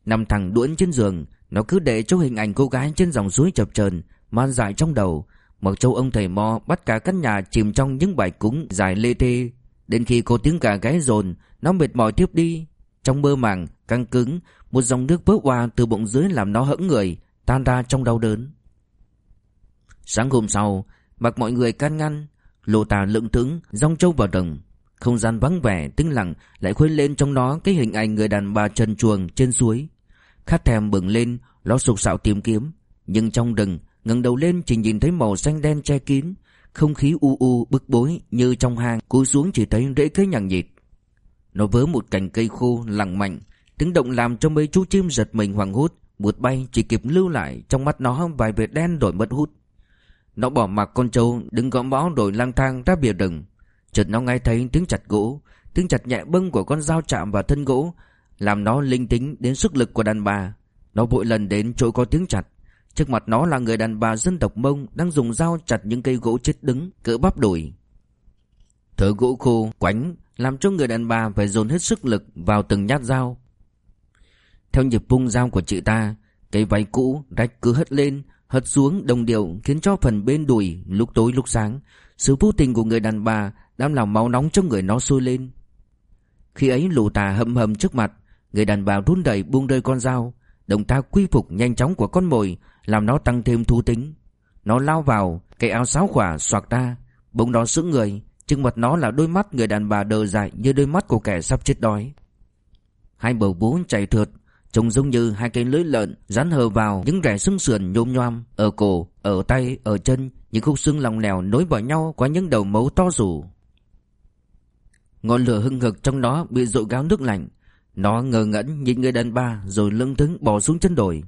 Nằm thẳng đuỗn trên giường, Nó cứ để cho hình ảnh cô gái trên dòng suối chập chờn, Man dại trong đầu Mặc châu ông thầy mo bắt cả căn nhà chìm trong những bài cúng dài lê thê. Đến khi có tiếng gà gáy rồn Nó mệt mỏi tiếp đi. Trong mơ màng, căng cứng Một dòng nước vỡ qua từ bụng dưới làm nó hững người Tan ra trong đau đớn. Sáng hôm sau Mặc mọi người can ngăn Lô tà lững thững Dòng châu vào rừng Không gian vắng vẻ tĩnh lặng Lại khuấy lên trong nó Cái hình ảnh người đàn bà trần chuồng trên suối. Khát thèm bừng lên Nó sục sạo tìm kiếm. Nhưng trong rừng ngẩng đầu lên chỉ nhìn thấy màu xanh đen che kín, Không khí u u, bức bối Như trong hang, Cúi xuống chỉ thấy rễ cây nhằng nhịt. Nó vớ một cành cây khô lẳng mạnh Tiếng động làm cho mấy chú chim giật mình hoảng hốt, Một bay chỉ kịp lưu lại Trong mắt nó vài vệt đen đổi mất hút. Nó bỏ mặc con trâu đứng gõ mõ rồi lang thang ra bìa rừng. Chợt nó nghe thấy tiếng chặt gỗ, Tiếng chặt nhẹ bâng của con dao chạm vào thân gỗ, Làm nó linh tính đến sức lực của đàn bà. Nó vội lần đến chỗ có tiếng chặt. Trước mặt nó là người đàn bà dân tộc Mông Đang dùng dao chặt những cây gỗ chết đứng, Cỡ bắp đùi. Thở gỗ khô, quánh, Làm cho người đàn bà phải dồn hết sức lực Vào từng nhát dao. Theo nhịp vung dao của chị ta Cây váy cũ rách cứ hất lên, Hất xuống đồng điệu Khiến cho phần bên đùi lúc tối lúc sáng. Sự vô tình của người đàn bà Đang làm máu nóng trong người nó sôi lên. Khi ấy lù tà hầm hầm trước mặt, Người đàn bà run đẩy buông rơi con dao, Động tác quy phục nhanh chóng của con mồi làm nó tăng thêm thú tính. Nó lao vào Cái áo sáo khỏa xoạc ra Bỗng đó sững người Trước mặt nó là đôi mắt người đàn bà đờ dại Như đôi mắt của kẻ sắp chết đói. Hai bầu vú chạy thượt Trông giống như hai cây lưỡi lợn Dán hờ vào những rẻ xương sườn nhôm nhoam Ở cổ, ở tay, ở chân Những khúc xương lòng lèo nối vào nhau Qua những đầu mấu to rủ. Ngọn lửa hưng hực trong đó Bị dội gáo nước lạnh. Nó ngờ ngẩn nhìn người đàn bà Rồi lưng thứng bỏ xuống chân đồi.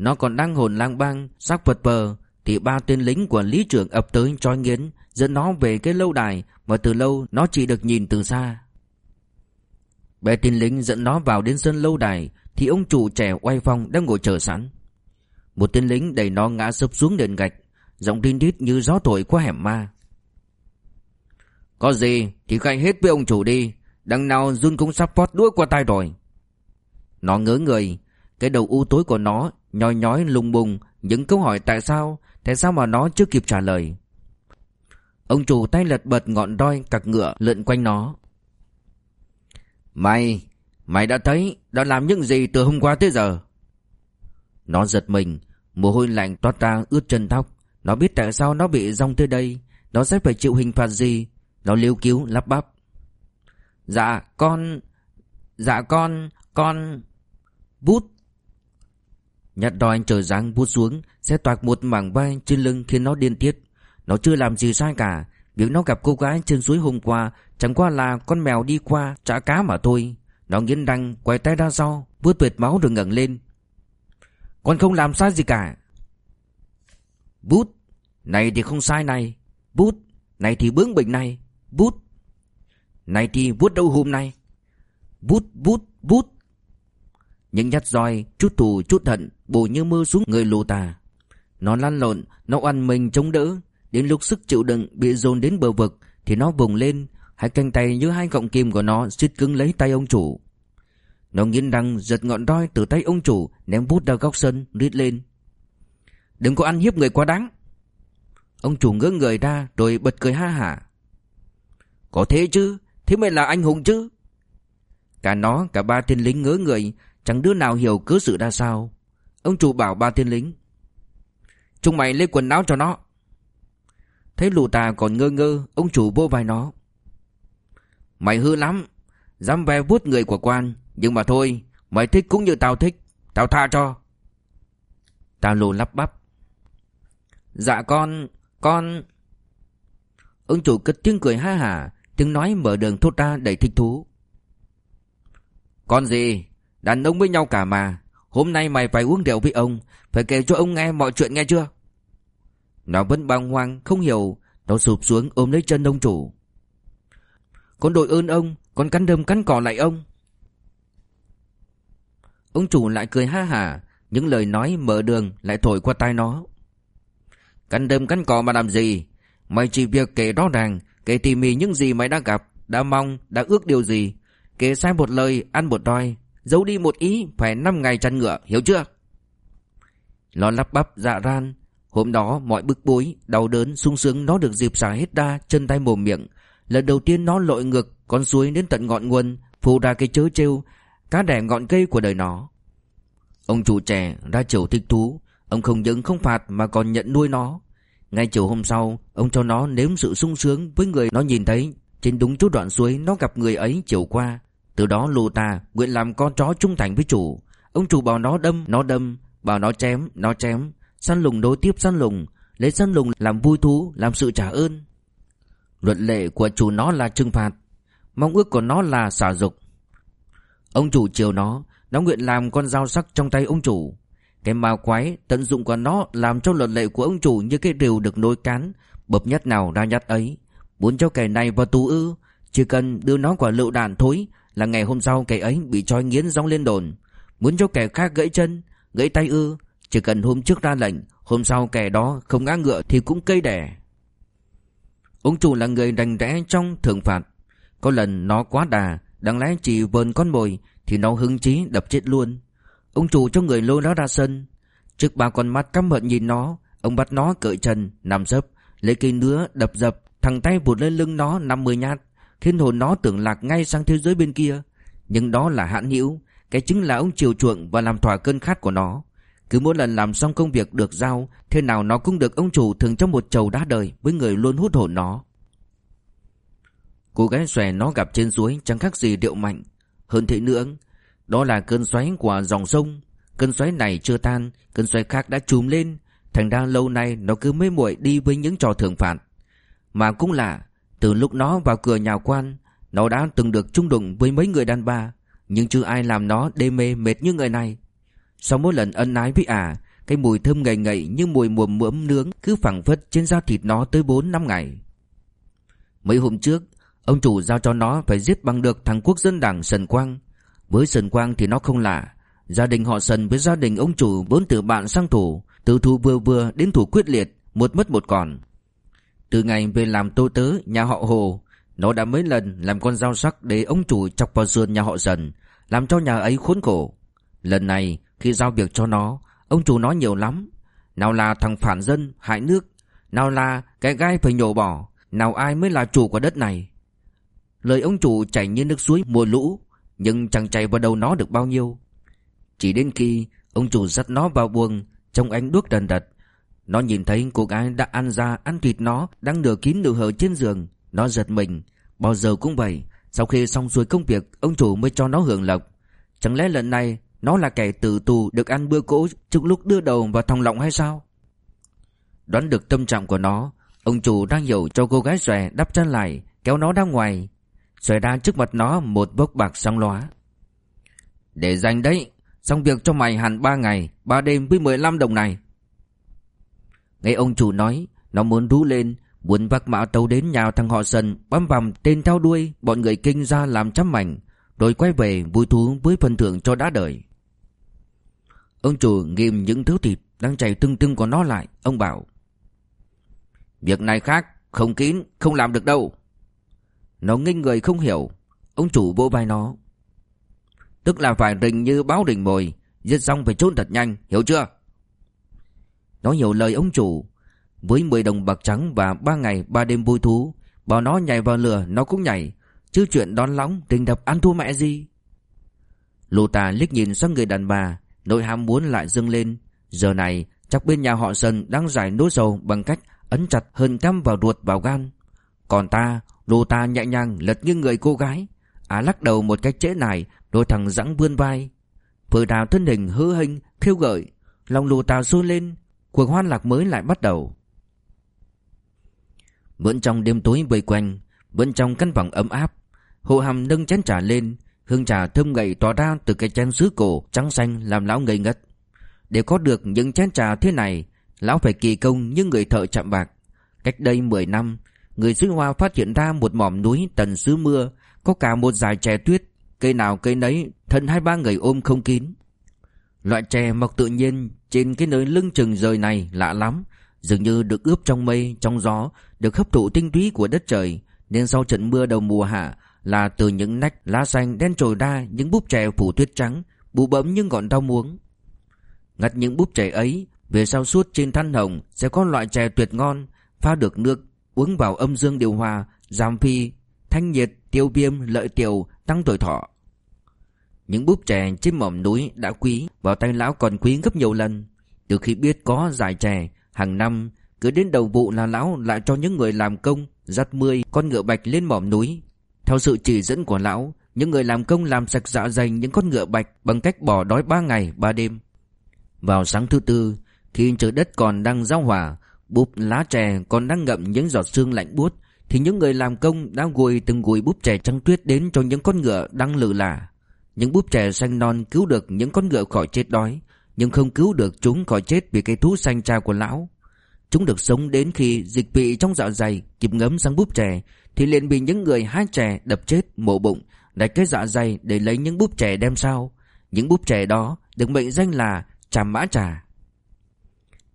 Nó còn đang hồn lang bang Sắc vật vờ, Thì ba tên lính của lý trưởng ập tới trói nghiến, Dẫn nó về cái lâu đài, Mà từ lâu nó chỉ được nhìn từ xa. Bé tên lính dẫn nó vào đến sân lâu đài, Thì ông chủ trẻ oai phong đang ngồi chờ sẵn. Một tên lính đẩy nó ngã sấp xuống nền gạch, Giọng tin đít như gió thổi qua hẻm ma. Có gì thì khai hết với ông chủ đi, Đằng nào Jun cũng sắp vót đuôi qua tay rồi. Nó ngớ người, Cái đầu u tối của nó Nhói nhói lùng bùng Những câu hỏi tại sao Tại sao mà nó chưa kịp trả lời Ông chủ tay lật bật ngọn roi cặc ngựa lượn quanh nó Mày, mày đã thấy đã làm những gì từ hôm qua tới giờ? Nó giật mình, mồ hôi lạnh toát ra ướt chân tóc. Nó biết tại sao nó bị rong tới đây, nó sẽ phải chịu hình phạt gì. Nó liêu cứu lắp bắp. Dạ, con... Dạ con... con... Bút. Nhặt đòi trời giáng bút xuống, sẽ toạc một mảng vai trên lưng khiến nó điên tiết. Nó chưa làm gì sai cả, Việc nó gặp cô gái trên suối hôm qua Chẳng qua là con mèo đi qua trả cá mà thôi. Nó nghiến răng quay tay ra sau Vuốt vệt máu rồi ngẩng lên. Con không làm sai gì cả. Bút Này thì không sai này. Bút Này thì bướng bỉnh này. Bút Này thì vuốt đâu hôm nay. Bút bút bút. Những nhát roi chút thù chút hận Bổ như mưa xuống người lù tà Nó lăn lộn Nó oằn mình chống đỡ Đến lúc sức chịu đựng bị dồn đến bờ vực Thì nó vùng lên Hai cánh tay như hai gọng kim của nó siết cứng lấy tay ông chủ. Nó nghiến răng giật ngọn roi từ tay ông chủ ném bút ra góc sân rít lên. Đừng có ăn hiếp người quá đáng. Ông chủ ngỡ người ra rồi bật cười ha hả. Có thế chứ, thế mới là anh hùng chứ. Cả nó, cả ba tên lính ngớ người, chẳng đứa nào hiểu cớ sự ra sao. Ông chủ bảo ba tiên lính. Chúng mày lấy quần áo cho nó. Thấy lù tà còn ngơ ngơ, ông chủ vô vai nó. Mày hư lắm, dám ve vuốt người của quan, nhưng mà thôi, mày thích cũng như tao thích, tao tha cho. Tao lù lắp bắp. Dạ con, con... Ông chủ cất tiếng cười ha hả, tiếng nói mở đường thốt ra đầy thích thú. Con gì? Đàn ông với nhau cả mà. Hôm nay mày phải uống rượu với ông, phải kể cho ông nghe mọi chuyện nghe chưa? Nó vẫn bàng hoàng, không hiểu, nó sụp xuống ôm lấy chân ông chủ. Con đội ơn ông, con cắn đơm cắn cỏ lại ông. Ông chủ lại cười ha hả, những lời nói mở đường lại thổi qua tai nó. Cắn đơm cắn cỏ mà làm gì? Mày chỉ việc kể rõ ràng, kể tỉ mỉ những gì mày đã gặp, đã mong, đã ước điều gì. Kể sai một lời, ăn một đôi, giấu đi một ý, phải năm ngày chăn ngựa, hiểu chưa? Nó lắp bắp dạ ran. Hôm đó mọi bức bối, đau đớn, sung sướng nó được dịp xả hết đa chân tay mồm miệng. Lần đầu tiên nó lội ngược con suối đến tận ngọn nguồn, phù ra cái chớ trêu, cá đẻ ngọn cây của đời nó. Ông chủ trẻ ra chiều thích thú, ông không những không phạt mà còn nhận nuôi nó. Ngay chiều hôm sau, ông cho nó nếm sự sung sướng với người nó nhìn thấy trên đúng chỗ đoạn suối nó gặp người ấy chiều qua. Từ đó lù ta nguyện làm con chó trung thành với chủ. Ông chủ bảo nó đâm, nó đâm, bảo nó chém, nó chém. Săn lùng đối tiếp săn lùng, lấy săn lùng làm vui thú, làm sự trả ơn. Luật lệ của chủ nó là trừng phạt, mong ước của nó là xả dục. Ông chủ chiều nó, nó nguyện làm con dao sắc trong tay ông chủ. Cái ma quái tận dụng của nó làm cho luật lệ của ông chủ như cái rìu được nối cán, bập nhất nào ra nhất ấy. Muốn cho kẻ này vào tù ư, chỉ cần đưa nó quả lựu đạn thối là ngày hôm sau kẻ ấy bị trói nghiến gióng lên đồn. Muốn cho kẻ khác gãy chân, gãy tay ư, chỉ cần hôm trước ra lệnh, hôm sau kẻ đó không ngã ngựa thì cũng cây đẻ. Ông chủ là người đành rẽ trong thưởng phạt. Có lần nó quá đà, đáng lẽ chỉ vờn con mồi thì nó hứng chí đập chết luôn. Ông chủ cho người lôi nó ra sân. Trước ba con mắt căm hận nhìn nó, ông bắt nó cởi chân, nằm sấp, lấy cây nứa đập dập, thằng tay vụt lên lưng nó 50 nhát. Thiên hồn nó tưởng lạc ngay sang thế giới bên kia. Nhưng đó là hãn hữu, cái chính là ông chiều chuộng và làm thỏa cơn khát của nó. Cứ mỗi lần làm xong công việc được giao, thế nào nó cũng được ông chủ thường trong một chầu đá đời với người luôn hút hồn nó. Cô gái xòe nó gặp trên suối chẳng khác gì điệu mạnh. Hơn thế nữa, đó là cơn xoáy của dòng sông. Cơn xoáy này chưa tan, cơn xoáy khác đã trùm lên. Thành ra lâu nay nó cứ mê muội đi với những trò thưởng phạt. Mà cũng lạ, từ lúc nó vào cửa nhà quan, nó đã từng được chung đụng với mấy người đàn bà, nhưng chưa ai làm nó đê mê mệt như người này. Sau mỗi lần ân ái với ả, à, cái mùi thơm ngậy ngậy như mùi muồm mướm nướng cứ phẳng phất trên da thịt nó tới 4 năm ngày. Mấy hôm trước, ông chủ giao cho nó phải giết bằng được thằng quốc dân đảng Sần Quang. Với Sần Quang thì nó không lạ, gia đình họ Sần với gia đình ông chủ vốn từ bạn sang thủ, từ thủ vừa vừa đến thủ quyết liệt, một mất một còn. Từ ngày về làm tô tớ nhà họ Hồ, nó đã mấy lần làm con dao sắc để ông chủ chọc vào sườn nhà họ dần làm cho nhà ấy khốn khổ. Lần này, khi giao việc cho nó, ông chủ nói nhiều lắm. Nào là thằng phản dân, hại nước, nào là cái gai phải nhổ bỏ, nào ai mới là chủ của đất này. Lời ông chủ chảy như nước suối mùa lũ, nhưng chẳng chảy vào đầu nó được bao nhiêu. Chỉ đến khi ông chủ dắt nó vào buồng, trong ánh đuốc đần đật, nó nhìn thấy cô gái đã ăn ra ăn thịt nó đang nửa kín nửa hở trên giường, nó giật mình, bao giờ cũng vậy, sau khi xong xuôi công việc, ông chủ mới cho nó hưởng lộc. Chẳng lẽ lần này nó là kẻ tử tù được ăn bữa cỗ trước lúc đưa đầu vào thòng lọng hay sao? Đoán được tâm trạng của nó, ông chủ đang hiểu cho cô gái xòe đắp chân lại, kéo nó ra ngoài. Xòe ra trước mặt nó một bốc bạc sáng loá. Để dành đấy, xong việc cho mày hẳn 3 ngày, 3 đêm với 15 đồng này. Nghe ông chủ nói, nó muốn rú lên, muốn vác mã tàu đến nhà thằng họ Sần băm vằm tên theo đuôi, bọn người kinh ra làm chấm mảnh, rồi quay về vui thú với phần thưởng cho đã đời. Ông chủ nghiêm những thứ thịt đang chảy tưng tưng của nó lại, ông bảo. Việc này khác, không kín, không làm được đâu. Nó nghênh người không hiểu Ông chủ vô vai nó Tức là phải rình như báo rình mồi Giết xong phải trốn thật nhanh Hiểu chưa nó hiểu lời ông chủ. Với 10 đồng bạc trắng và 3 ngày 3 đêm vui thú Bảo nó nhảy vào lửa, nó cũng nhảy. Chứ chuyện đón lóng tình đập ăn thua mẹ gì? Lô tà liếc nhìn sang người đàn bà Nội ham muốn lại dâng lên. Giờ này, chắc bên nhà họ Sơn đang giải nỗi sầu Bằng cách ấn chặt hơn căm vào ruột vào gan. Còn ta, Lô ta nhẹ nhàng lật như người cô gái Á lắc đầu một cách trễ nải, Đôi thằng dãng vươn vai. Vừa đào thân hình hư hình khiêu gợi, Lòng lù tà sôi lên. Cuộc hoan lạc mới lại bắt đầu. Vẫn trong đêm tối vây quanh, Vẫn trong căn phòng ấm áp Hộ hàm nâng chén trà lên, Hương trà thơm ngậy tỏa ra từ cái chén sứ cổ Trắng xanh làm lão ngây ngất. Để có được những chén trà thế này, Lão phải kỳ công như người thợ chạm bạc. Cách đây 10 năm, Người xứ Hoa phát hiện ra một mỏm núi tần xứ mưa, Có cả một dải chè tuyết, Cây nào cây nấy, Thân hai ba người ôm không kín. Loại chè mọc tự nhiên Trên cái nơi lưng chừng rời này lạ lắm. Dường như được ướp trong mây, trong gió Được hấp thụ tinh túy của đất trời. Nên sau trận mưa đầu mùa hạ Là từ những nách lá xanh đen trồi ra Những búp chè phủ tuyết trắng Bụ bấm nhưng còn đau muống. Ngắt những búp chè ấy Về sau suốt trên than hồng Sẽ có loại chè tuyệt ngon Pha được nước Uống vào âm dương điều hòa Giảm phi Thanh nhiệt Tiêu viêm Lợi tiểu Tăng tuổi thọ những búp chè trên mỏm núi đã quý, Vào tay lão còn quý gấp nhiều lần. Từ khi biết có giải chè, Hàng năm, cứ đến đầu vụ là lão lại cho những người làm công, Dắt mươi con ngựa bạch lên mỏm núi. Theo sự chỉ dẫn của lão, Những người làm công làm sạch dạ dày những con ngựa bạch Bằng cách bỏ đói ba ngày, ba đêm. Vào sáng thứ tư, Khi trời đất còn đang giao hỏa Búp lá chè còn đang ngậm những giọt sương lạnh buốt, Thì những người làm công đã gùi từng gùi búp chè trắng tuyết đến cho những con ngựa đang lử lả những búp chè xanh non cứu được những con ngựa khỏi chết đói, Nhưng không cứu được chúng khỏi chết vì cái thú xanh cha của lão. Chúng được sống đến khi dịch vị trong dạ dày kịp ngấm sang búp chè, Thì liền bị những người hái chè đập chết, mổ bụng, Đặt cái dạ dày để lấy những búp chè đem sao Những búp chè đó được mệnh danh là trà mã trà.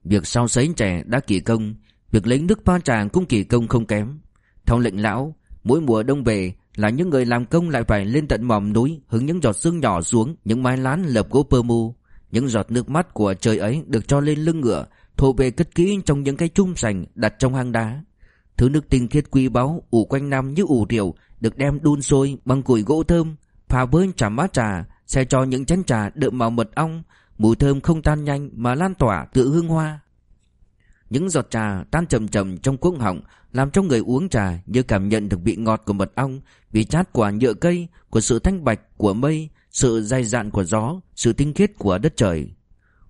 Việc sao sấy chè đã kỳ công, Việc lấy nước pha trà cũng kỳ công không kém. Theo lệnh lão, Mỗi mùa đông về là những người làm công lại phải lên tận mỏm núi hứng những giọt sương nhỏ xuống, những mái lán lợp gỗ pơ mu. Những giọt nước mắt của trời ấy được cho lên lưng ngựa, thổ về cất kỹ trong những cái chum sành đặt trong hang đá. Thứ nước tinh khiết quý báu, ủ quanh năm như ủ rượu, được đem đun sôi bằng củi gỗ thơm, pha với trà mát trà, sẽ cho những chén trà đượm màu mật ong. Mùi thơm không tan nhanh mà lan tỏa tựa hương hoa những giọt trà tan chậm chậm trong cuống họng làm cho người uống trà như cảm nhận được vị ngọt của mật ong, vị chát của nhựa cây, của sự thanh bạch của mây, sự dày dạn của gió, sự tinh khiết của đất trời.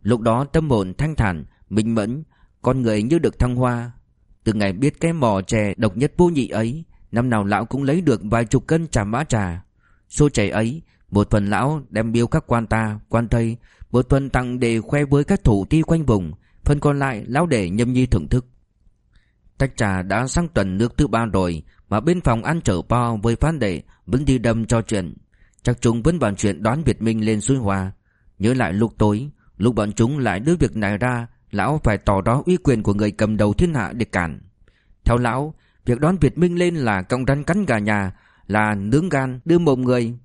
Lúc đó tâm hồn thanh thản, minh mẫn, con người như được thăng hoa. Từ ngày biết cái mò chè độc nhất vô nhị ấy, năm nào lão cũng lấy được vài chục cân trà mã trà. Số chè ấy, một phần lão đem biếu các quan ta, quan tây, một phần tặng để khoe với các thủ ti quanh vùng, phần còn lại, lão để nhâm nhi thưởng thức. Tách trà đã sang tuần nước thứ ba rồi, Mà bên phòng ăn chở po với phán đệ Vẫn đi đâm cho chuyện. Chắc chúng vẫn bàn chuyện đón Việt Minh lên suối hoa. Nhớ lại lúc tối, Lúc bọn chúng lại đưa việc này ra, Lão phải tỏ đó uy quyền của người cầm đầu thiên hạ để cản. Theo lão, Việc đón Việt Minh lên là công rắn cắn gà nhà, Là nướng gan đưa mồm người.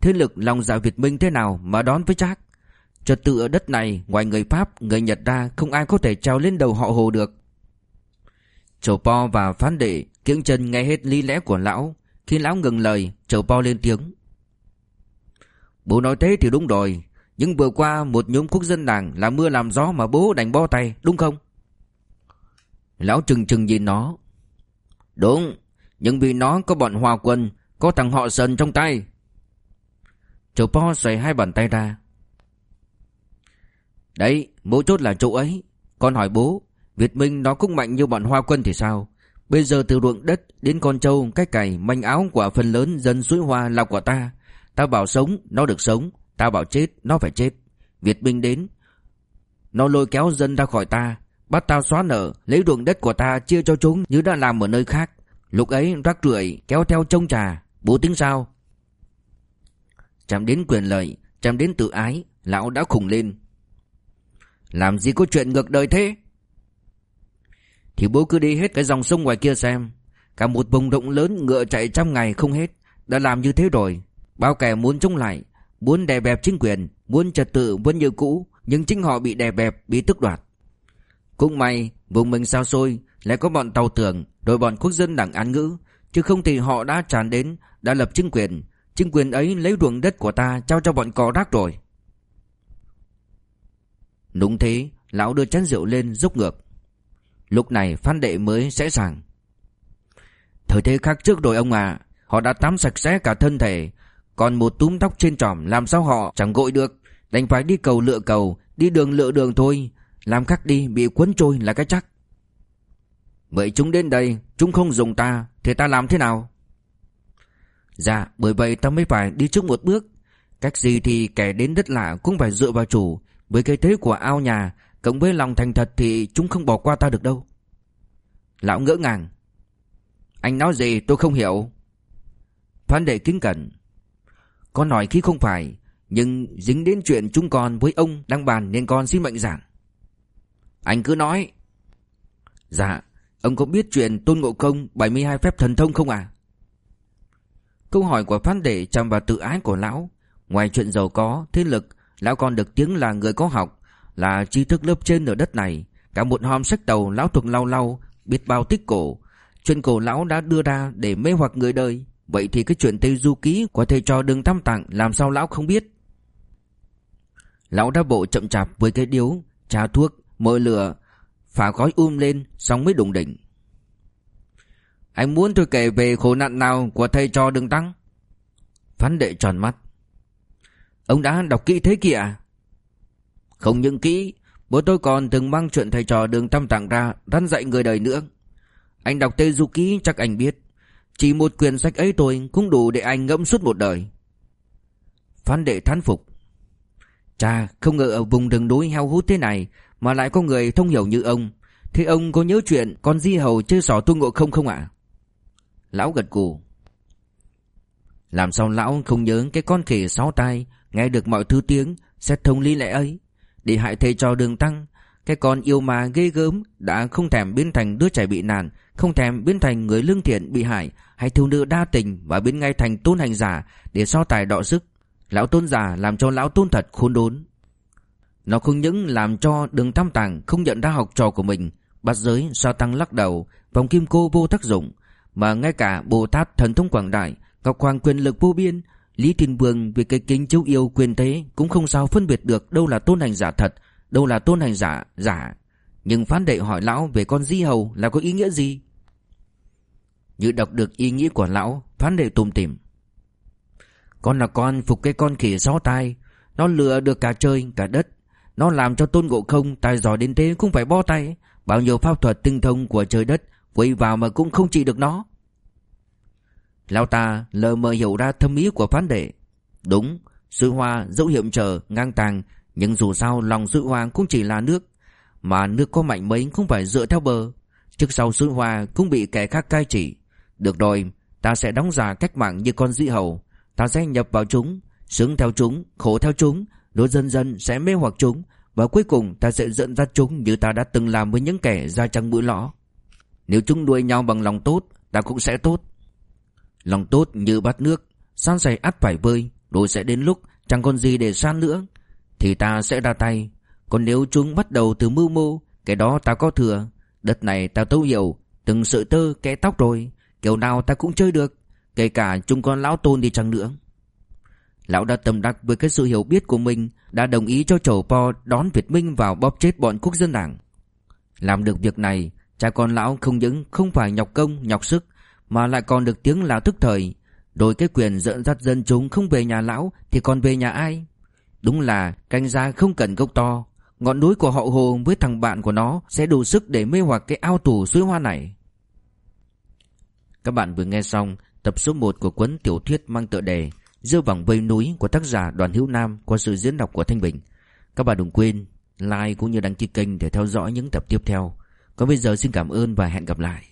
Thế lực lòng dạ Việt Minh thế nào mà đón với chắc Trật tự ở đất này Ngoài người Pháp, người Nhật ra Không ai có thể trèo lên đầu họ hồ được. Chầu Po và phán đệ kiễng chân nghe hết lý lẽ của lão. Khi lão ngừng lời Chầu Po lên tiếng. Bố nói thế thì đúng rồi. Nhưng vừa qua một nhóm quốc dân đảng Làm mưa làm gió mà bố đành bo tay Đúng không? Lão trừng trừng nhìn nó. Đúng Nhưng vì nó có bọn hòa quân Có thằng họ sần trong tay. Chầu Po xoay hai bàn tay ra. Đấy bố chốt là chỗ ấy. Con hỏi bố, Việt Minh nó cũng mạnh như bọn Hoa quân thì sao? Bây giờ từ ruộng đất đến con trâu, Cái cày, manh áo của phần lớn dân suối hoa là của ta. Ta bảo sống, nó được sống. Ta bảo chết, nó phải chết. Việt Minh đến. Nó lôi kéo dân ra khỏi ta, Bắt tao xóa nợ, Lấy ruộng đất của ta chia cho chúng như đã làm ở nơi khác. Lúc ấy rác rưởi kéo theo trông trà. Bố tính sao? Chạm đến quyền lợi, Chạm đến tự ái, Lão đã khùng lên. Làm gì có chuyện ngược đời thế? Thì bố cứ đi hết cái dòng sông ngoài kia xem. Cả một vùng động lớn ngựa chạy trăm ngày không hết. Đã làm như thế rồi. Bao kẻ muốn chống lại Muốn đè bẹp chính quyền Muốn trật tự vẫn như cũ Nhưng chính họ bị đè bẹp, bị tức đoạt. Cũng may vùng mình sao xôi Lại có bọn tàu tưởng đội bọn quốc dân đảng án ngữ. Chứ không thì họ đã tràn đến Đã lập chính quyền. Chính quyền ấy lấy ruộng đất của ta Trao cho bọn cò rác rồi. Đúng thế, Lão đưa chén rượu lên dốc ngược. Lúc này Phan Đệ mới sẽ sàng. Thời thế khác trước rồi ông à Họ đã tắm sạch sẽ cả thân thể, Còn một túm tóc trên tròm Làm sao họ chẳng gội được. Đành phải đi cầu lựa cầu, Đi đường lựa đường thôi, Làm khác đi, bị cuốn trôi là cái chắc. Vậy chúng đến đây, Chúng không dùng ta, Thì ta làm thế nào? Dạ bởi vậy ta mới phải đi trước một bước. Cách gì thì kẻ đến đất lạ Cũng phải dựa vào chủ với cái thế của ao nhà Cộng với lòng thành thật thì chúng không bỏ qua ta được đâu. Lão ngỡ ngàng. Anh nói gì tôi không hiểu. Phan đệ kính cẩn. Con nói khi không phải Nhưng dính đến chuyện chúng con với ông đang bàn Nên con xin mệnh giảng. Anh cứ nói. Dạ Ông có biết chuyện Tôn Ngộ Công 72 phép thần thông không à Câu hỏi của phán đệ chạm vào tự ái của lão. Ngoài chuyện giàu có, thế lực Lão còn được tiếng là người có học là tri thức lớp trên ở đất này. Cả một hòm sách đầu lão thuộc lau lau Biết bao tích cổ. Chuyện cổ lão đã đưa ra để mê hoặc người đời. Vậy thì cái chuyện Tây Du Ký của thầy trò đường tam tạng Làm sao lão không biết? Lão đã bộ chậm chạp với cái điếu Trà thuốc, mỡ lửa Phả khói um lên Xong mới đụng đỉnh. Anh muốn tôi kể về khổ nạn nào Của thầy trò đường tăng? Phán đệ tròn mắt. Ông đã đọc kỹ thế kìa. Không những kỹ, Bố tôi còn từng mang chuyện thầy trò đường tam tạng ra Răn dạy người đời nữa. Anh đọc Tê Du Ký chắc anh biết, Chỉ một quyển sách ấy thôi Cũng đủ để anh ngẫm suốt một đời. Phán đệ thán phục, Cha, không ngờ ở vùng rừng núi heo hút thế này Mà lại có người thông hiểu như ông Thế ông có nhớ chuyện Con di hầu chơi sỏ tu ngộ không không ạ? Lão gật cù. Làm sao lão không nhớ Cái con khỉ sáu tai Nghe được mọi thứ tiếng Xét thông lý lẽ ấy. Để hại thầy trò đường tăng, Cái con yêu mà ghê gớm Đã không thèm biến thành đứa trẻ bị nạn, Không thèm biến thành người lương thiện bị hại. Hay thiếu nữ đa tình Và biến ngay thành tôn hành giả Để so tài đọ sức. Lão tôn giả làm cho lão tôn thật khôn đốn. Nó không những làm cho đường tam tàng Không nhận ra học trò của mình Bắt giới sao tăng lắc đầu, Vòng kim cô vô tác dụng, Mà ngay cả Bồ Tát thần thông quảng đại Ngọc Hoàng quyền lực vô biên Lý Thiên Vương vì cái kính chiếu yêu quyền thế cũng không sao phân biệt được đâu là tôn hành giả thật, đâu là tôn hành giả giả. Nhưng phán đệ hỏi lão về con di hầu là có ý nghĩa gì? Như đọc được ý nghĩa của lão, phán đệ tùm tìm. Con là con phục cái con khỉ gió tai, nó lừa được cả trời cả đất. Nó làm cho tôn ngộ không tài giỏi đến thế cũng phải bó tay. Bao nhiêu pháp thuật tinh thông của trời đất quay vào mà cũng không trị được nó. Lão ta lờ mờ hiểu ra thâm ý của phán đệ. Đúng Sư hoa dẫu hiểm trở ngang tàng Nhưng dù sao lòng sư hoa cũng chỉ là nước Mà nước có mạnh mấy cũng phải dựa theo bờ. Trước sau sư hoa cũng bị kẻ khác cai trị. Được rồi Ta sẽ đóng giả cách mạng như con dĩ hầu. Ta sẽ nhập vào chúng Sướng theo chúng, khổ theo chúng Đối dân dân sẽ mê hoặc chúng Và cuối cùng ta sẽ dẫn dắt chúng Như ta đã từng làm với những kẻ da trăng mũi lõ. Nếu chúng đuôi nhau bằng lòng tốt Ta cũng sẽ tốt. Lòng tốt như bát nước, San sầy ắt phải vơi Rồi sẽ đến lúc chẳng còn gì để san nữa. Thì ta sẽ ra tay. Còn nếu chúng bắt đầu từ mưu mô, Cái đó ta có thừa. Đất này ta tấu hiểu, Từng sợi tơ kẽ tóc rồi, Kiểu nào ta cũng chơi được, Kể cả chúng con lão tôn đi chăng nữa. Lão đã tâm đắc với cái sự hiểu biết của mình, Đã đồng ý cho chầu po đón Việt Minh vào bóp chết bọn quốc dân đảng Làm được việc này, Cha con lão không những không phải nhọc công, nhọc sức mà lại còn được tiếng là thức thời. Đổi cái quyền dẫn dắt dân chúng không về nhà lão Thì còn về nhà ai? Đúng là canh gia không cần gốc to. Ngọn núi của họ hồ với thằng bạn của nó Sẽ đủ sức để mê hoặc cái ao tù suối hoa này. Các bạn vừa nghe xong Tập số 1 của cuốn tiểu thuyết mang tựa đề Dưa vòng vây núi của tác giả Đoàn Hữu Nam Qua sự diễn đọc của Thanh Bình. Các bạn đừng quên like cũng như đăng ký kênh để theo dõi những tập tiếp theo. Còn bây giờ xin cảm ơn và hẹn gặp lại.